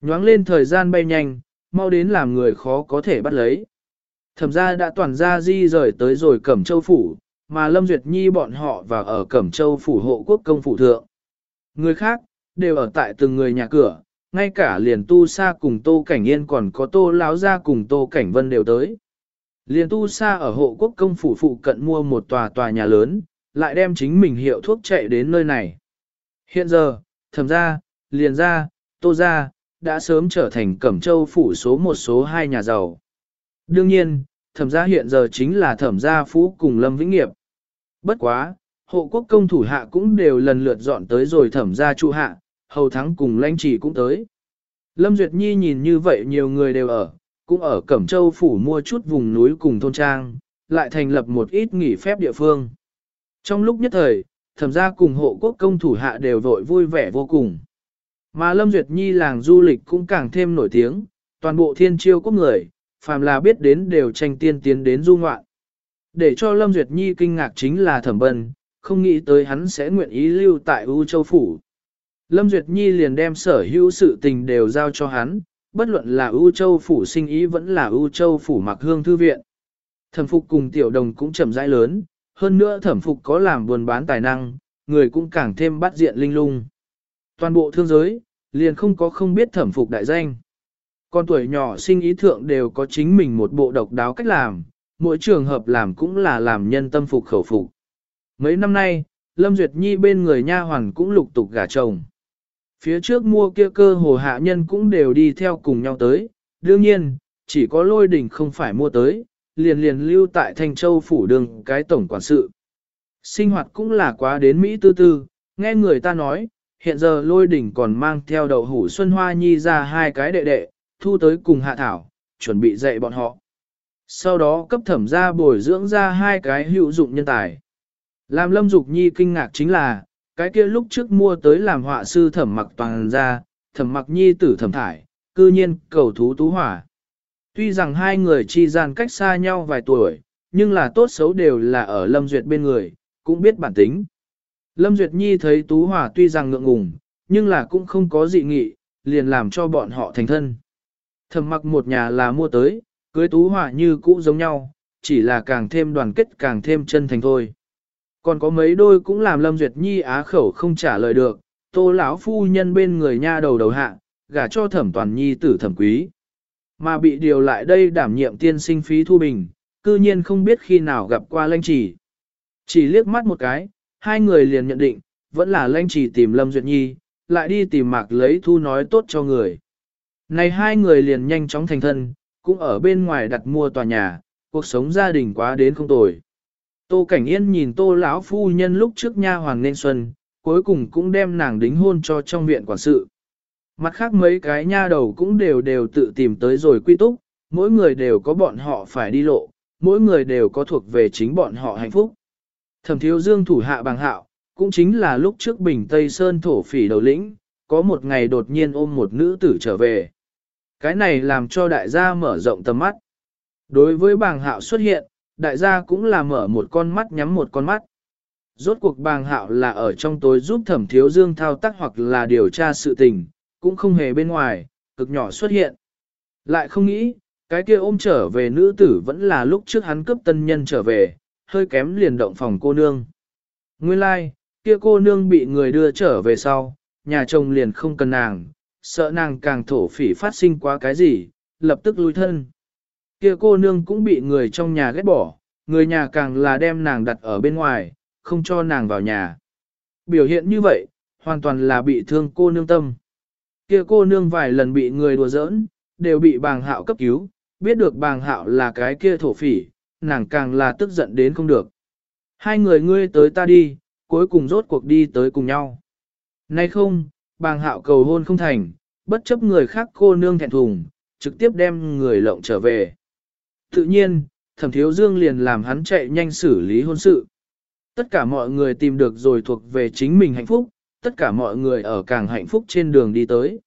Nhoáng lên thời gian bay nhanh, mau đến làm người khó có thể bắt lấy. Thẩm ra đã toàn ra di rời tới rồi Cẩm Châu Phủ, mà Lâm Duyệt Nhi bọn họ và ở Cẩm Châu Phủ hộ quốc công phủ thượng. Người khác, đều ở tại từng người nhà cửa, ngay cả liền tu sa cùng tô cảnh yên còn có tô láo ra cùng tô cảnh vân đều tới. Liền tu sa ở hộ quốc công phủ phụ cận mua một tòa tòa nhà lớn, lại đem chính mình hiệu thuốc chạy đến nơi này. Hiện giờ, thẩm ra, liền ra, tô ra, đã sớm trở thành cẩm châu phủ số một số hai nhà giàu. Đương nhiên, thẩm gia hiện giờ chính là thẩm gia phú cùng lâm vĩnh nghiệp. Bất quá, hộ quốc công thủ hạ cũng đều lần lượt dọn tới rồi thẩm gia trụ hạ, hầu thắng cùng lãnh chỉ cũng tới. Lâm Duyệt Nhi nhìn như vậy nhiều người đều ở, cũng ở Cẩm Châu phủ mua chút vùng núi cùng thôn trang, lại thành lập một ít nghỉ phép địa phương. Trong lúc nhất thời, thẩm gia cùng hộ quốc công thủ hạ đều vội vui vẻ vô cùng. Mà Lâm Duyệt Nhi làng du lịch cũng càng thêm nổi tiếng, toàn bộ thiên chiêu quốc người, phàm là biết đến đều tranh tiên tiến đến du ngoạn. Để cho Lâm Duyệt Nhi kinh ngạc chính là thẩm bân, không nghĩ tới hắn sẽ nguyện ý lưu tại U Châu Phủ. Lâm Duyệt Nhi liền đem sở hữu sự tình đều giao cho hắn, bất luận là U châu phủ sinh ý vẫn là U châu phủ mặc hương thư viện. Thẩm phục cùng tiểu đồng cũng chậm rãi lớn, hơn nữa thẩm phục có làm buồn bán tài năng, người cũng càng thêm bắt diện linh lung. Toàn bộ thương giới, liền không có không biết thẩm phục đại danh. Con tuổi nhỏ sinh ý thượng đều có chính mình một bộ độc đáo cách làm, mỗi trường hợp làm cũng là làm nhân tâm phục khẩu phục. Mấy năm nay, Lâm Duyệt Nhi bên người nha hoàn cũng lục tục gả chồng. Phía trước mua kia cơ hồ hạ nhân cũng đều đi theo cùng nhau tới, đương nhiên, chỉ có lôi đỉnh không phải mua tới, liền liền lưu tại Thanh Châu phủ đường cái tổng quản sự. Sinh hoạt cũng là quá đến Mỹ tư tư, nghe người ta nói, hiện giờ lôi đỉnh còn mang theo đậu hủ Xuân Hoa Nhi ra hai cái đệ đệ, thu tới cùng hạ thảo, chuẩn bị dạy bọn họ. Sau đó cấp thẩm ra bồi dưỡng ra hai cái hữu dụng nhân tài. Làm lâm dục nhi kinh ngạc chính là, cái kia lúc trước mua tới làm họa sư thẩm mặc toàn ra, thẩm mặc nhi tử thẩm thải, cư nhiên cầu thú tú hỏa. Tuy rằng hai người chi gian cách xa nhau vài tuổi, nhưng là tốt xấu đều là ở Lâm Duyệt bên người, cũng biết bản tính. Lâm Duyệt Nhi thấy Tú Hỏa tuy rằng ngượng ngùng, nhưng là cũng không có dị nghị, liền làm cho bọn họ thành thân. Thẩm mặc một nhà là mua tới, cưới Tú Hỏa như cũ giống nhau, chỉ là càng thêm đoàn kết càng thêm chân thành thôi. Còn có mấy đôi cũng làm Lâm Duyệt Nhi á khẩu không trả lời được, tô lão phu nhân bên người nha đầu đầu hạ, gả cho thẩm toàn nhi tử thẩm quý. Mà bị điều lại đây đảm nhiệm tiên sinh phí thu bình, cư nhiên không biết khi nào gặp qua lanh chỉ. Chỉ liếc mắt một cái, hai người liền nhận định, vẫn là lãnh chỉ tìm Lâm Duyệt Nhi, lại đi tìm mạc lấy thu nói tốt cho người. Này hai người liền nhanh chóng thành thân, cũng ở bên ngoài đặt mua tòa nhà, cuộc sống gia đình quá đến không tồi. Tô Cảnh Yên nhìn Tô lão phu nhân lúc trước nha hoàng nên xuân, cuối cùng cũng đem nàng đính hôn cho trong viện quản sự. Mặt khác mấy cái nha đầu cũng đều đều tự tìm tới rồi quy túc, mỗi người đều có bọn họ phải đi lộ, mỗi người đều có thuộc về chính bọn họ hạnh phúc. Thẩm thiếu dương thủ hạ bằng hạo, cũng chính là lúc trước bình Tây Sơn thổ phỉ đầu lĩnh, có một ngày đột nhiên ôm một nữ tử trở về. Cái này làm cho đại gia mở rộng tầm mắt. Đối với bàng hạo xuất hiện, đại gia cũng là mở một con mắt nhắm một con mắt. Rốt cuộc bàng hạo là ở trong tối giúp thẩm thiếu dương thao tác hoặc là điều tra sự tình, cũng không hề bên ngoài, cực nhỏ xuất hiện. Lại không nghĩ, cái kia ôm trở về nữ tử vẫn là lúc trước hắn cướp tân nhân trở về, hơi kém liền động phòng cô nương. Nguyên lai, like, kia cô nương bị người đưa trở về sau, nhà chồng liền không cần nàng, sợ nàng càng thổ phỉ phát sinh quá cái gì, lập tức lui thân. Kia cô nương cũng bị người trong nhà ghét bỏ, người nhà càng là đem nàng đặt ở bên ngoài, không cho nàng vào nhà. Biểu hiện như vậy, hoàn toàn là bị thương cô nương tâm. Kia cô nương vài lần bị người đùa giỡn, đều bị bàng hạo cấp cứu, biết được bàng hạo là cái kia thổ phỉ, nàng càng là tức giận đến không được. Hai người ngươi tới ta đi, cuối cùng rốt cuộc đi tới cùng nhau. Nay không, bàng hạo cầu hôn không thành, bất chấp người khác cô nương thẹn thùng, trực tiếp đem người lộng trở về. Tự nhiên, thẩm thiếu dương liền làm hắn chạy nhanh xử lý hôn sự. Tất cả mọi người tìm được rồi thuộc về chính mình hạnh phúc, tất cả mọi người ở càng hạnh phúc trên đường đi tới.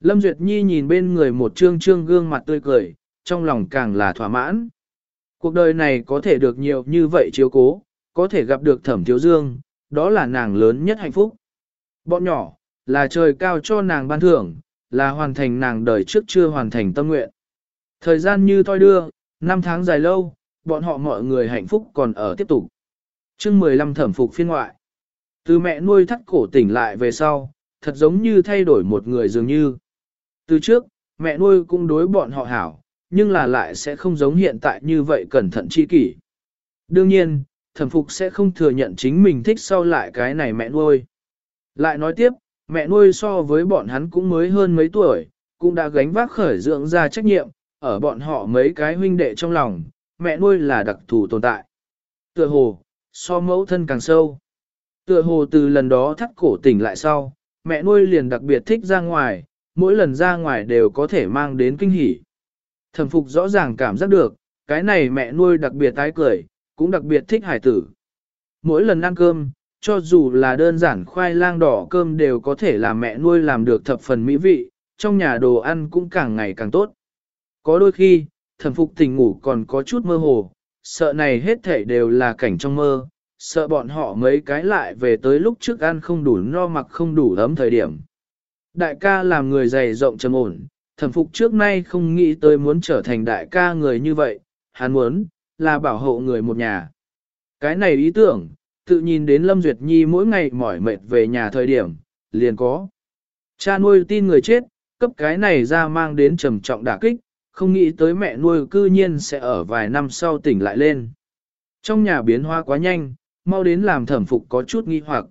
Lâm Duyệt Nhi nhìn bên người một trương trương gương mặt tươi cười, trong lòng càng là thỏa mãn. Cuộc đời này có thể được nhiều như vậy chiếu cố, có thể gặp được thẩm thiếu dương, đó là nàng lớn nhất hạnh phúc. Bọn nhỏ, là trời cao cho nàng ban thưởng, là hoàn thành nàng đời trước chưa hoàn thành tâm nguyện. Thời gian như thoi đưa, năm tháng dài lâu, bọn họ mọi người hạnh phúc còn ở tiếp tục. chương 15 thẩm phục phiên ngoại. Từ mẹ nuôi thắt cổ tỉnh lại về sau, thật giống như thay đổi một người dường như. Từ trước, mẹ nuôi cũng đối bọn họ hảo, nhưng là lại sẽ không giống hiện tại như vậy cẩn thận chi kỷ. Đương nhiên, thẩm phục sẽ không thừa nhận chính mình thích sau lại cái này mẹ nuôi. Lại nói tiếp, mẹ nuôi so với bọn hắn cũng mới hơn mấy tuổi, cũng đã gánh vác khởi dưỡng ra trách nhiệm, ở bọn họ mấy cái huynh đệ trong lòng, mẹ nuôi là đặc thù tồn tại. Tựa hồ, so mẫu thân càng sâu. Tựa hồ từ lần đó thắt cổ tỉnh lại sau, mẹ nuôi liền đặc biệt thích ra ngoài, mỗi lần ra ngoài đều có thể mang đến kinh hỉ. Thẩm phục rõ ràng cảm giác được, cái này mẹ nuôi đặc biệt tái cười, cũng đặc biệt thích hải tử. Mỗi lần ăn cơm, cho dù là đơn giản khoai lang đỏ cơm đều có thể làm mẹ nuôi làm được thập phần mỹ vị, trong nhà đồ ăn cũng càng ngày càng tốt. Có đôi khi, thẩm phục tỉnh ngủ còn có chút mơ hồ, sợ này hết thể đều là cảnh trong mơ, sợ bọn họ mấy cái lại về tới lúc trước ăn không đủ no mặc không đủ ấm thời điểm. Đại ca làm người dày rộng trầm ổn, thẩm phục trước nay không nghĩ tới muốn trở thành đại ca người như vậy, hắn muốn, là bảo hộ người một nhà. Cái này ý tưởng, tự nhìn đến Lâm Duyệt Nhi mỗi ngày mỏi mệt về nhà thời điểm, liền có. Cha nuôi tin người chết, cấp cái này ra mang đến trầm trọng đả kích, không nghĩ tới mẹ nuôi cư nhiên sẽ ở vài năm sau tỉnh lại lên. Trong nhà biến hóa quá nhanh, mau đến làm thẩm phục có chút nghi hoặc.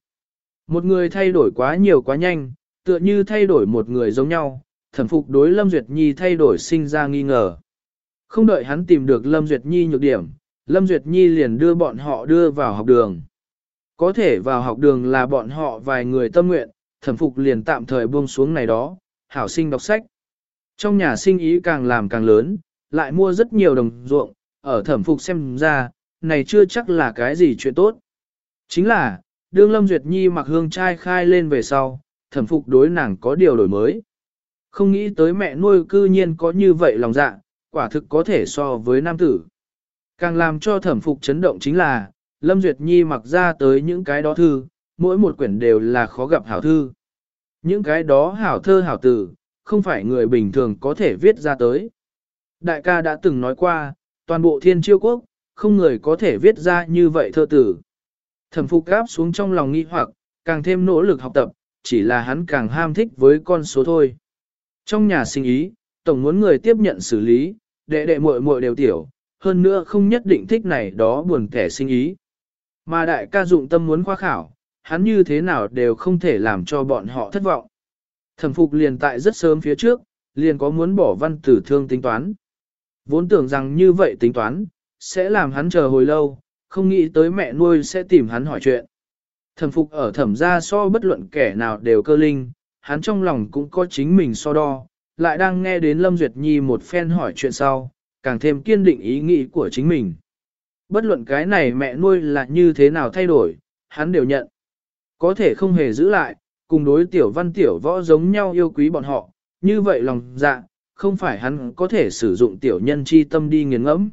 Một người thay đổi quá nhiều quá nhanh, tựa như thay đổi một người giống nhau, thẩm phục đối Lâm Duyệt Nhi thay đổi sinh ra nghi ngờ. Không đợi hắn tìm được Lâm Duyệt Nhi nhược điểm, Lâm Duyệt Nhi liền đưa bọn họ đưa vào học đường. Có thể vào học đường là bọn họ vài người tâm nguyện, thẩm phục liền tạm thời buông xuống này đó, hảo sinh đọc sách. Trong nhà sinh ý càng làm càng lớn, lại mua rất nhiều đồng ruộng, ở thẩm phục xem ra, này chưa chắc là cái gì chuyện tốt. Chính là, đương Lâm Duyệt Nhi mặc hương trai khai lên về sau, thẩm phục đối nàng có điều đổi mới. Không nghĩ tới mẹ nuôi cư nhiên có như vậy lòng dạ, quả thực có thể so với nam tử. Càng làm cho thẩm phục chấn động chính là, Lâm Duyệt Nhi mặc ra tới những cái đó thư, mỗi một quyển đều là khó gặp hảo thư. Những cái đó hảo thơ hảo tử, không phải người bình thường có thể viết ra tới. Đại ca đã từng nói qua, toàn bộ thiên chiêu quốc, không người có thể viết ra như vậy thơ tử. Thẩm phục gáp xuống trong lòng nghi hoặc, càng thêm nỗ lực học tập, chỉ là hắn càng ham thích với con số thôi. Trong nhà sinh ý, tổng muốn người tiếp nhận xử lý, đệ đệ muội muội đều tiểu, hơn nữa không nhất định thích này đó buồn kẻ sinh ý. Mà đại ca dụng tâm muốn khoa khảo, hắn như thế nào đều không thể làm cho bọn họ thất vọng. Thẩm phục liền tại rất sớm phía trước, liền có muốn bỏ văn tử thương tính toán. Vốn tưởng rằng như vậy tính toán, sẽ làm hắn chờ hồi lâu, không nghĩ tới mẹ nuôi sẽ tìm hắn hỏi chuyện. Thẩm phục ở thẩm gia so bất luận kẻ nào đều cơ linh, hắn trong lòng cũng có chính mình so đo, lại đang nghe đến Lâm Duyệt Nhi một phen hỏi chuyện sau, càng thêm kiên định ý nghĩ của chính mình. Bất luận cái này mẹ nuôi là như thế nào thay đổi, hắn đều nhận. Có thể không hề giữ lại, cùng đối tiểu văn tiểu võ giống nhau yêu quý bọn họ, như vậy lòng dạ, không phải hắn có thể sử dụng tiểu nhân chi tâm đi nghiền ngẫm.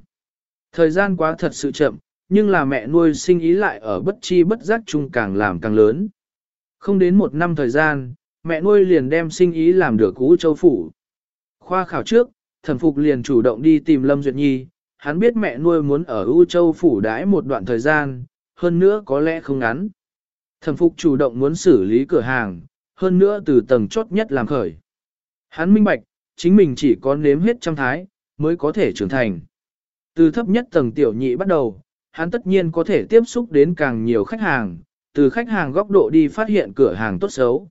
Thời gian quá thật sự chậm, nhưng là mẹ nuôi sinh ý lại ở bất chi bất giác chung càng làm càng lớn. Không đến một năm thời gian, mẹ nuôi liền đem sinh ý làm được cũ châu phủ. Khoa khảo trước, thần phục liền chủ động đi tìm Lâm Duyệt Nhi, hắn biết mẹ nuôi muốn ở U Châu phủ đãi một đoạn thời gian, hơn nữa có lẽ không ngắn. Thần phục chủ động muốn xử lý cửa hàng, hơn nữa từ tầng chốt nhất làm khởi. Hắn minh bạch, chính mình chỉ có nếm hết trăm thái, mới có thể trưởng thành. Từ thấp nhất tầng tiểu nhị bắt đầu, hắn tất nhiên có thể tiếp xúc đến càng nhiều khách hàng, từ khách hàng góc độ đi phát hiện cửa hàng tốt xấu.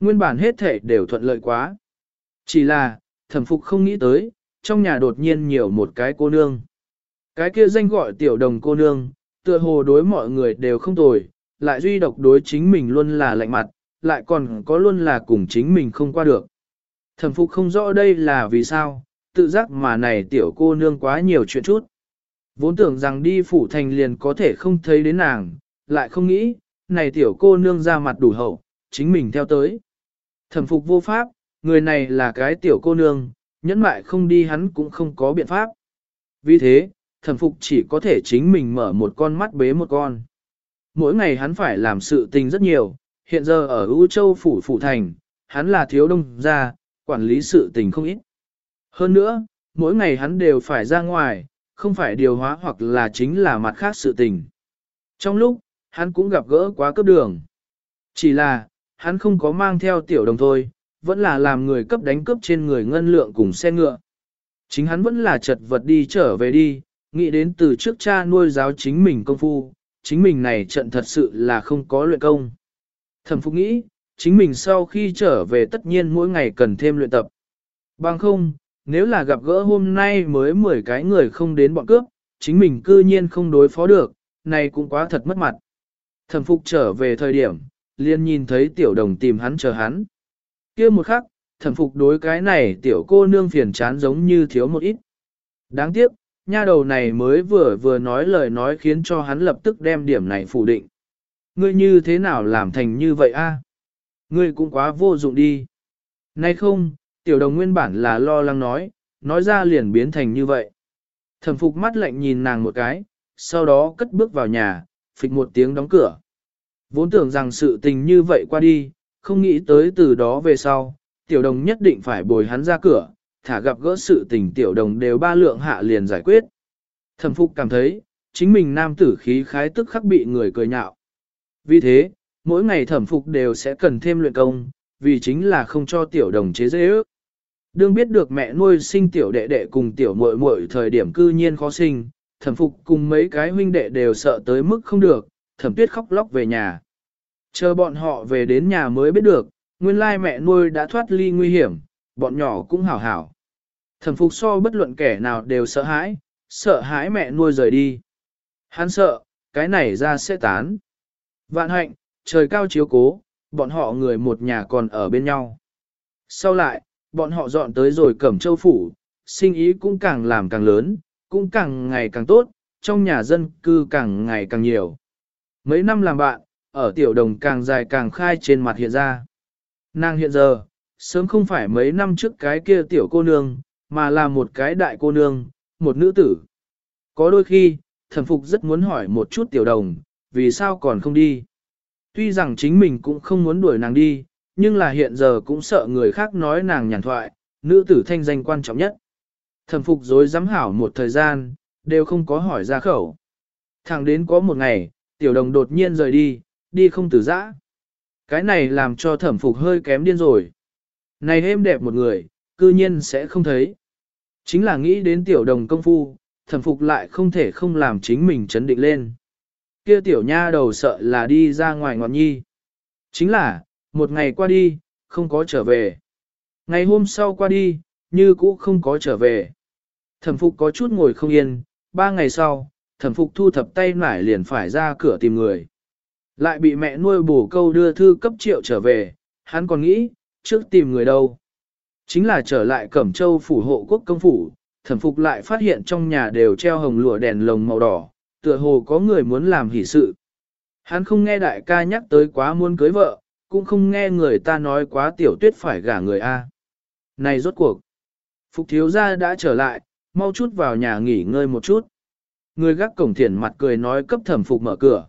Nguyên bản hết thể đều thuận lợi quá. Chỉ là, thẩm phục không nghĩ tới, trong nhà đột nhiên nhiều một cái cô nương. Cái kia danh gọi tiểu đồng cô nương, tựa hồ đối mọi người đều không tồi, lại duy độc đối chính mình luôn là lạnh mặt, lại còn có luôn là cùng chính mình không qua được. Thẩm phục không rõ đây là vì sao, tự giác mà này tiểu cô nương quá nhiều chuyện chút. Vốn tưởng rằng đi phủ thành liền có thể không thấy đến nàng, lại không nghĩ, này tiểu cô nương ra mặt đủ hậu, chính mình theo tới. Thẩm phục vô pháp, người này là cái tiểu cô nương, nhẫn mại không đi hắn cũng không có biện pháp. Vì thế, thẩm phục chỉ có thể chính mình mở một con mắt bế một con. Mỗi ngày hắn phải làm sự tình rất nhiều, hiện giờ ở U Châu Phủ Phủ Thành, hắn là thiếu đông gia, quản lý sự tình không ít. Hơn nữa, mỗi ngày hắn đều phải ra ngoài, không phải điều hóa hoặc là chính là mặt khác sự tình. Trong lúc, hắn cũng gặp gỡ quá cấp đường. Chỉ là, hắn không có mang theo tiểu đồng thôi, vẫn là làm người cấp đánh cướp trên người ngân lượng cùng xe ngựa. Chính hắn vẫn là chật vật đi trở về đi, nghĩ đến từ trước cha nuôi giáo chính mình công phu, chính mình này trận thật sự là không có luyện công. Thẩm Phục nghĩ, chính mình sau khi trở về tất nhiên mỗi ngày cần thêm luyện tập. Bằng không, nếu là gặp gỡ hôm nay mới 10 cái người không đến bọn cướp, chính mình cư nhiên không đối phó được, này cũng quá thật mất mặt. Thẩm Phục trở về thời điểm, liền nhìn thấy tiểu đồng tìm hắn chờ hắn kia một khắc, thẩm phục đối cái này tiểu cô nương phiền chán giống như thiếu một ít. Đáng tiếc, nha đầu này mới vừa vừa nói lời nói khiến cho hắn lập tức đem điểm này phủ định. Ngươi như thế nào làm thành như vậy a? Ngươi cũng quá vô dụng đi. Nay không, tiểu đồng nguyên bản là lo lắng nói, nói ra liền biến thành như vậy. Thẩm phục mắt lạnh nhìn nàng một cái, sau đó cất bước vào nhà, phịch một tiếng đóng cửa. Vốn tưởng rằng sự tình như vậy qua đi, không nghĩ tới từ đó về sau, tiểu đồng nhất định phải bồi hắn ra cửa, thả gặp gỡ sự tình tiểu đồng đều ba lượng hạ liền giải quyết. Thẩm Phục cảm thấy, chính mình nam tử khí khái tức khắc bị người cười nhạo. Vì thế, mỗi ngày thẩm phục đều sẽ cần thêm luyện công, vì chính là không cho tiểu đồng chế dễ ước. Đương biết được mẹ nuôi sinh tiểu đệ đệ cùng tiểu muội muội thời điểm cư nhiên khó sinh, thẩm phục cùng mấy cái huynh đệ đều sợ tới mức không được, thẩm tuyết khóc lóc về nhà. Chờ bọn họ về đến nhà mới biết được, nguyên lai mẹ nuôi đã thoát ly nguy hiểm, bọn nhỏ cũng hảo hảo. Thẩm phục so bất luận kẻ nào đều sợ hãi, sợ hãi mẹ nuôi rời đi. Hắn sợ, cái này ra sẽ tán. Vạn hạnh, trời cao chiếu cố, bọn họ người một nhà còn ở bên nhau. Sau lại, bọn họ dọn tới rồi cẩm châu phủ, sinh ý cũng càng làm càng lớn, cũng càng ngày càng tốt, trong nhà dân cư càng ngày càng nhiều. Mấy năm làm bạn, ở tiểu đồng càng dài càng khai trên mặt hiện ra. Nàng hiện giờ, sớm không phải mấy năm trước cái kia tiểu cô nương, mà là một cái đại cô nương, một nữ tử. Có đôi khi, thẩm phục rất muốn hỏi một chút tiểu đồng, vì sao còn không đi. Tuy rằng chính mình cũng không muốn đuổi nàng đi, nhưng là hiện giờ cũng sợ người khác nói nàng nhàn thoại, nữ tử thanh danh quan trọng nhất. Thẩm phục dối dám hảo một thời gian, đều không có hỏi ra khẩu. Thẳng đến có một ngày, tiểu đồng đột nhiên rời đi, đi không từ giã. Cái này làm cho thẩm phục hơi kém điên rồi. Này êm đẹp một người, cư nhiên sẽ không thấy. Chính là nghĩ đến tiểu đồng công phu, thẩm phục lại không thể không làm chính mình chấn định lên. Kia tiểu nha đầu sợ là đi ra ngoài ngọn nhi. Chính là, một ngày qua đi, không có trở về. Ngày hôm sau qua đi, như cũ không có trở về. Thẩm phục có chút ngồi không yên, ba ngày sau, thẩm phục thu thập tay nải liền phải ra cửa tìm người. Lại bị mẹ nuôi bổ câu đưa thư cấp triệu trở về, hắn còn nghĩ, trước tìm người đâu. Chính là trở lại Cẩm Châu phủ hộ quốc công phủ, thẩm phục lại phát hiện trong nhà đều treo hồng lụa đèn lồng màu đỏ, tựa hồ có người muốn làm hỷ sự. Hắn không nghe đại ca nhắc tới quá muốn cưới vợ, cũng không nghe người ta nói quá tiểu tuyết phải gả người A. Này rốt cuộc, Phục thiếu gia đã trở lại, mau chút vào nhà nghỉ ngơi một chút. Người gác cổng thiển mặt cười nói cấp thẩm phục mở cửa.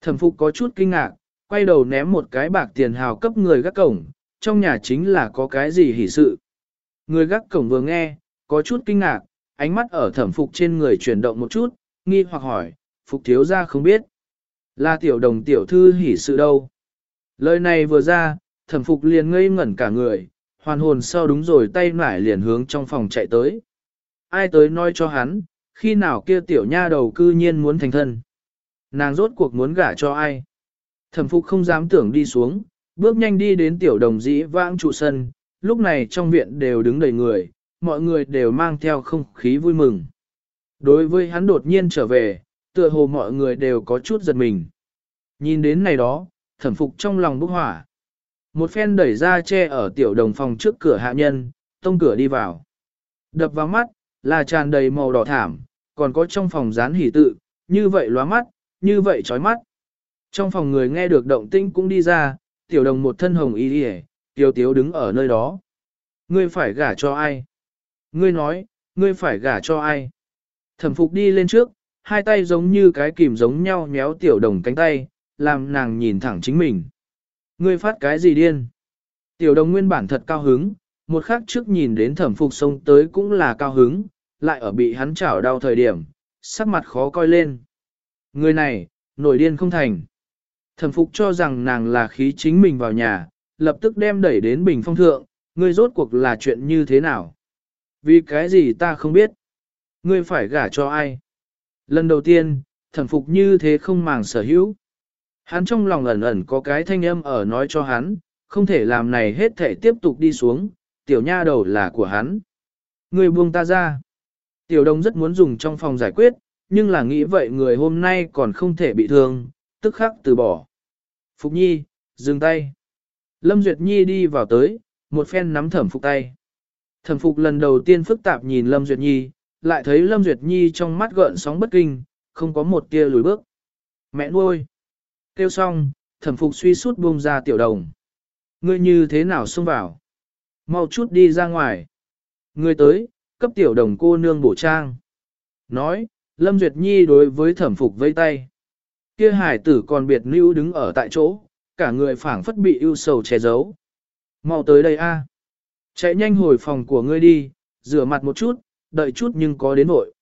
Thẩm phục có chút kinh ngạc, quay đầu ném một cái bạc tiền hào cấp người gác cổng, trong nhà chính là có cái gì hỷ sự. Người gác cổng vừa nghe, có chút kinh ngạc, ánh mắt ở thẩm phục trên người chuyển động một chút, nghi hoặc hỏi, phục thiếu gia không biết. Là tiểu đồng tiểu thư hỷ sự đâu. Lời này vừa ra, thẩm phục liền ngây ngẩn cả người, hoàn hồn sau đúng rồi tay nải liền hướng trong phòng chạy tới. Ai tới nói cho hắn, khi nào kia tiểu nha đầu cư nhiên muốn thành thân. Nàng rốt cuộc muốn gả cho ai. Thẩm phục không dám tưởng đi xuống, bước nhanh đi đến tiểu đồng dĩ vãng trụ sân, lúc này trong viện đều đứng đầy người, mọi người đều mang theo không khí vui mừng. Đối với hắn đột nhiên trở về, tựa hồ mọi người đều có chút giật mình. Nhìn đến này đó, thẩm phục trong lòng bốc hỏa. Một phen đẩy ra che ở tiểu đồng phòng trước cửa hạ nhân, tông cửa đi vào. Đập vào mắt, là tràn đầy màu đỏ thảm, còn có trong phòng dán hỉ tự, như vậy lóa mắt, như vậy chói mắt. Trong phòng người nghe được động tĩnh cũng đi ra, tiểu đồng một thân hồng y đi tiểu tiếu đứng ở nơi đó. Ngươi phải gả cho ai? Ngươi nói, ngươi phải gả cho ai? Thẩm phục đi lên trước, hai tay giống như cái kìm giống nhau nhéo tiểu đồng cánh tay, làm nàng nhìn thẳng chính mình. Ngươi phát cái gì điên? Tiểu đồng nguyên bản thật cao hứng, một khắc trước nhìn đến thẩm phục sông tới cũng là cao hứng, lại ở bị hắn chảo đau thời điểm, sắc mặt khó coi lên. Người này, nổi điên không thành. Thẩm phục cho rằng nàng là khí chính mình vào nhà, lập tức đem đẩy đến bình phong thượng, ngươi rốt cuộc là chuyện như thế nào? Vì cái gì ta không biết? Ngươi phải gả cho ai? Lần đầu tiên, thẩm phục như thế không màng sở hữu. Hắn trong lòng ẩn ẩn có cái thanh âm ở nói cho hắn, không thể làm này hết thể tiếp tục đi xuống, tiểu nha đầu là của hắn. Người buông ta ra. Tiểu đồng rất muốn dùng trong phòng giải quyết, nhưng là nghĩ vậy người hôm nay còn không thể bị thương, tức khắc từ bỏ. Phục Nhi, dừng tay. Lâm Duyệt Nhi đi vào tới, một phen nắm thẩm phục tay. Thẩm phục lần đầu tiên phức tạp nhìn Lâm Duyệt Nhi, lại thấy Lâm Duyệt Nhi trong mắt gợn sóng bất kinh, không có một tia lùi bước. Mẹ nuôi. Kêu xong, thẩm phục suy sút buông ra tiểu đồng. Ngươi như thế nào xông vào? Mau chút đi ra ngoài. Ngươi tới, cấp tiểu đồng cô nương bổ trang. Nói, Lâm Duyệt Nhi đối với thẩm phục vây tay. Kia hải tử còn biệt lưu đứng ở tại chỗ, cả người phảng phất bị ưu sầu che giấu. Mau tới đây a. Chạy nhanh hồi phòng của ngươi đi, rửa mặt một chút, đợi chút nhưng có đến vội.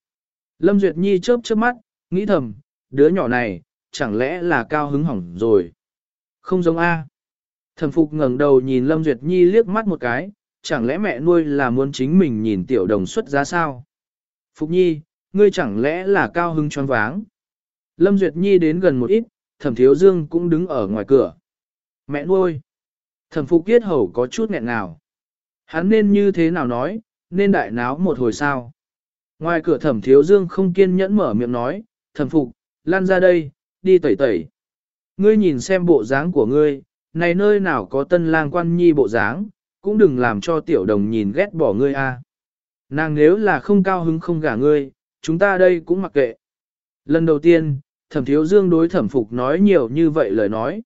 Lâm Duyệt Nhi chớp chớp mắt, nghĩ thầm, đứa nhỏ này, chẳng lẽ là cao hứng hỏng rồi. Không giống A. Thẩm Phục ngẩng đầu nhìn Lâm Duyệt Nhi liếc mắt một cái, chẳng lẽ mẹ nuôi là muốn chính mình nhìn tiểu đồng xuất giá sao? Phục Nhi, ngươi chẳng lẽ là cao hứng choáng váng? Lâm Duyệt Nhi đến gần một ít, Thẩm Thiếu Dương cũng đứng ở ngoài cửa. Mẹ nuôi. Thẩm Phục Kiết Hầu có chút nghẹn nào. Hắn nên như thế nào nói, nên đại náo một hồi sao? Ngoài cửa Thẩm Thiếu Dương không kiên nhẫn mở miệng nói, Thẩm Phục, lan ra đây, đi tẩy tẩy. Ngươi nhìn xem bộ dáng của ngươi, này nơi nào có tân lang quan nhi bộ dáng, cũng đừng làm cho tiểu đồng nhìn ghét bỏ ngươi a. Nàng nếu là không cao hứng không gả ngươi, chúng ta đây cũng mặc kệ. Lần đầu tiên, thẩm thiếu dương đối thẩm phục nói nhiều như vậy lời nói.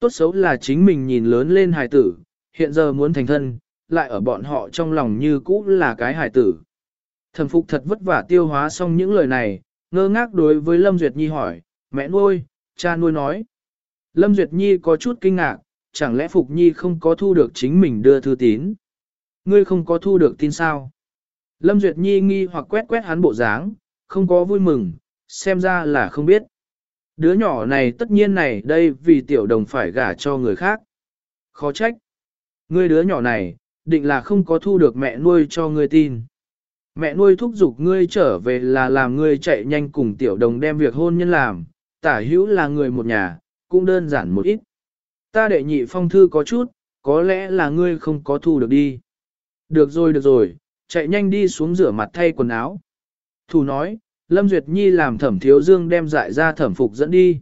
Tốt xấu là chính mình nhìn lớn lên hài tử, hiện giờ muốn thành thân, lại ở bọn họ trong lòng như cũ là cái hài tử. Thẩm phục thật vất vả tiêu hóa xong những lời này, ngơ ngác đối với Lâm Duyệt Nhi hỏi, mẹ nuôi, cha nuôi nói. Lâm Duyệt Nhi có chút kinh ngạc, chẳng lẽ Phục Nhi không có thu được chính mình đưa thư tín? Ngươi không có thu được tin sao? Lâm Duyệt Nhi nghi hoặc quét quét hắn bộ dáng, không có vui mừng, xem ra là không biết. Đứa nhỏ này tất nhiên này đây vì tiểu đồng phải gả cho người khác. Khó trách. Ngươi đứa nhỏ này, định là không có thu được mẹ nuôi cho ngươi tin. Mẹ nuôi thúc giục ngươi trở về là làm ngươi chạy nhanh cùng tiểu đồng đem việc hôn nhân làm, tả hữu là người một nhà, cũng đơn giản một ít. Ta đệ nhị phong thư có chút, có lẽ là ngươi không có thu được đi. Được rồi được rồi, chạy nhanh đi xuống rửa mặt thay quần áo. Thủ nói, Lâm Duyệt Nhi làm thẩm thiếu dương đem dại ra thẩm phục dẫn đi.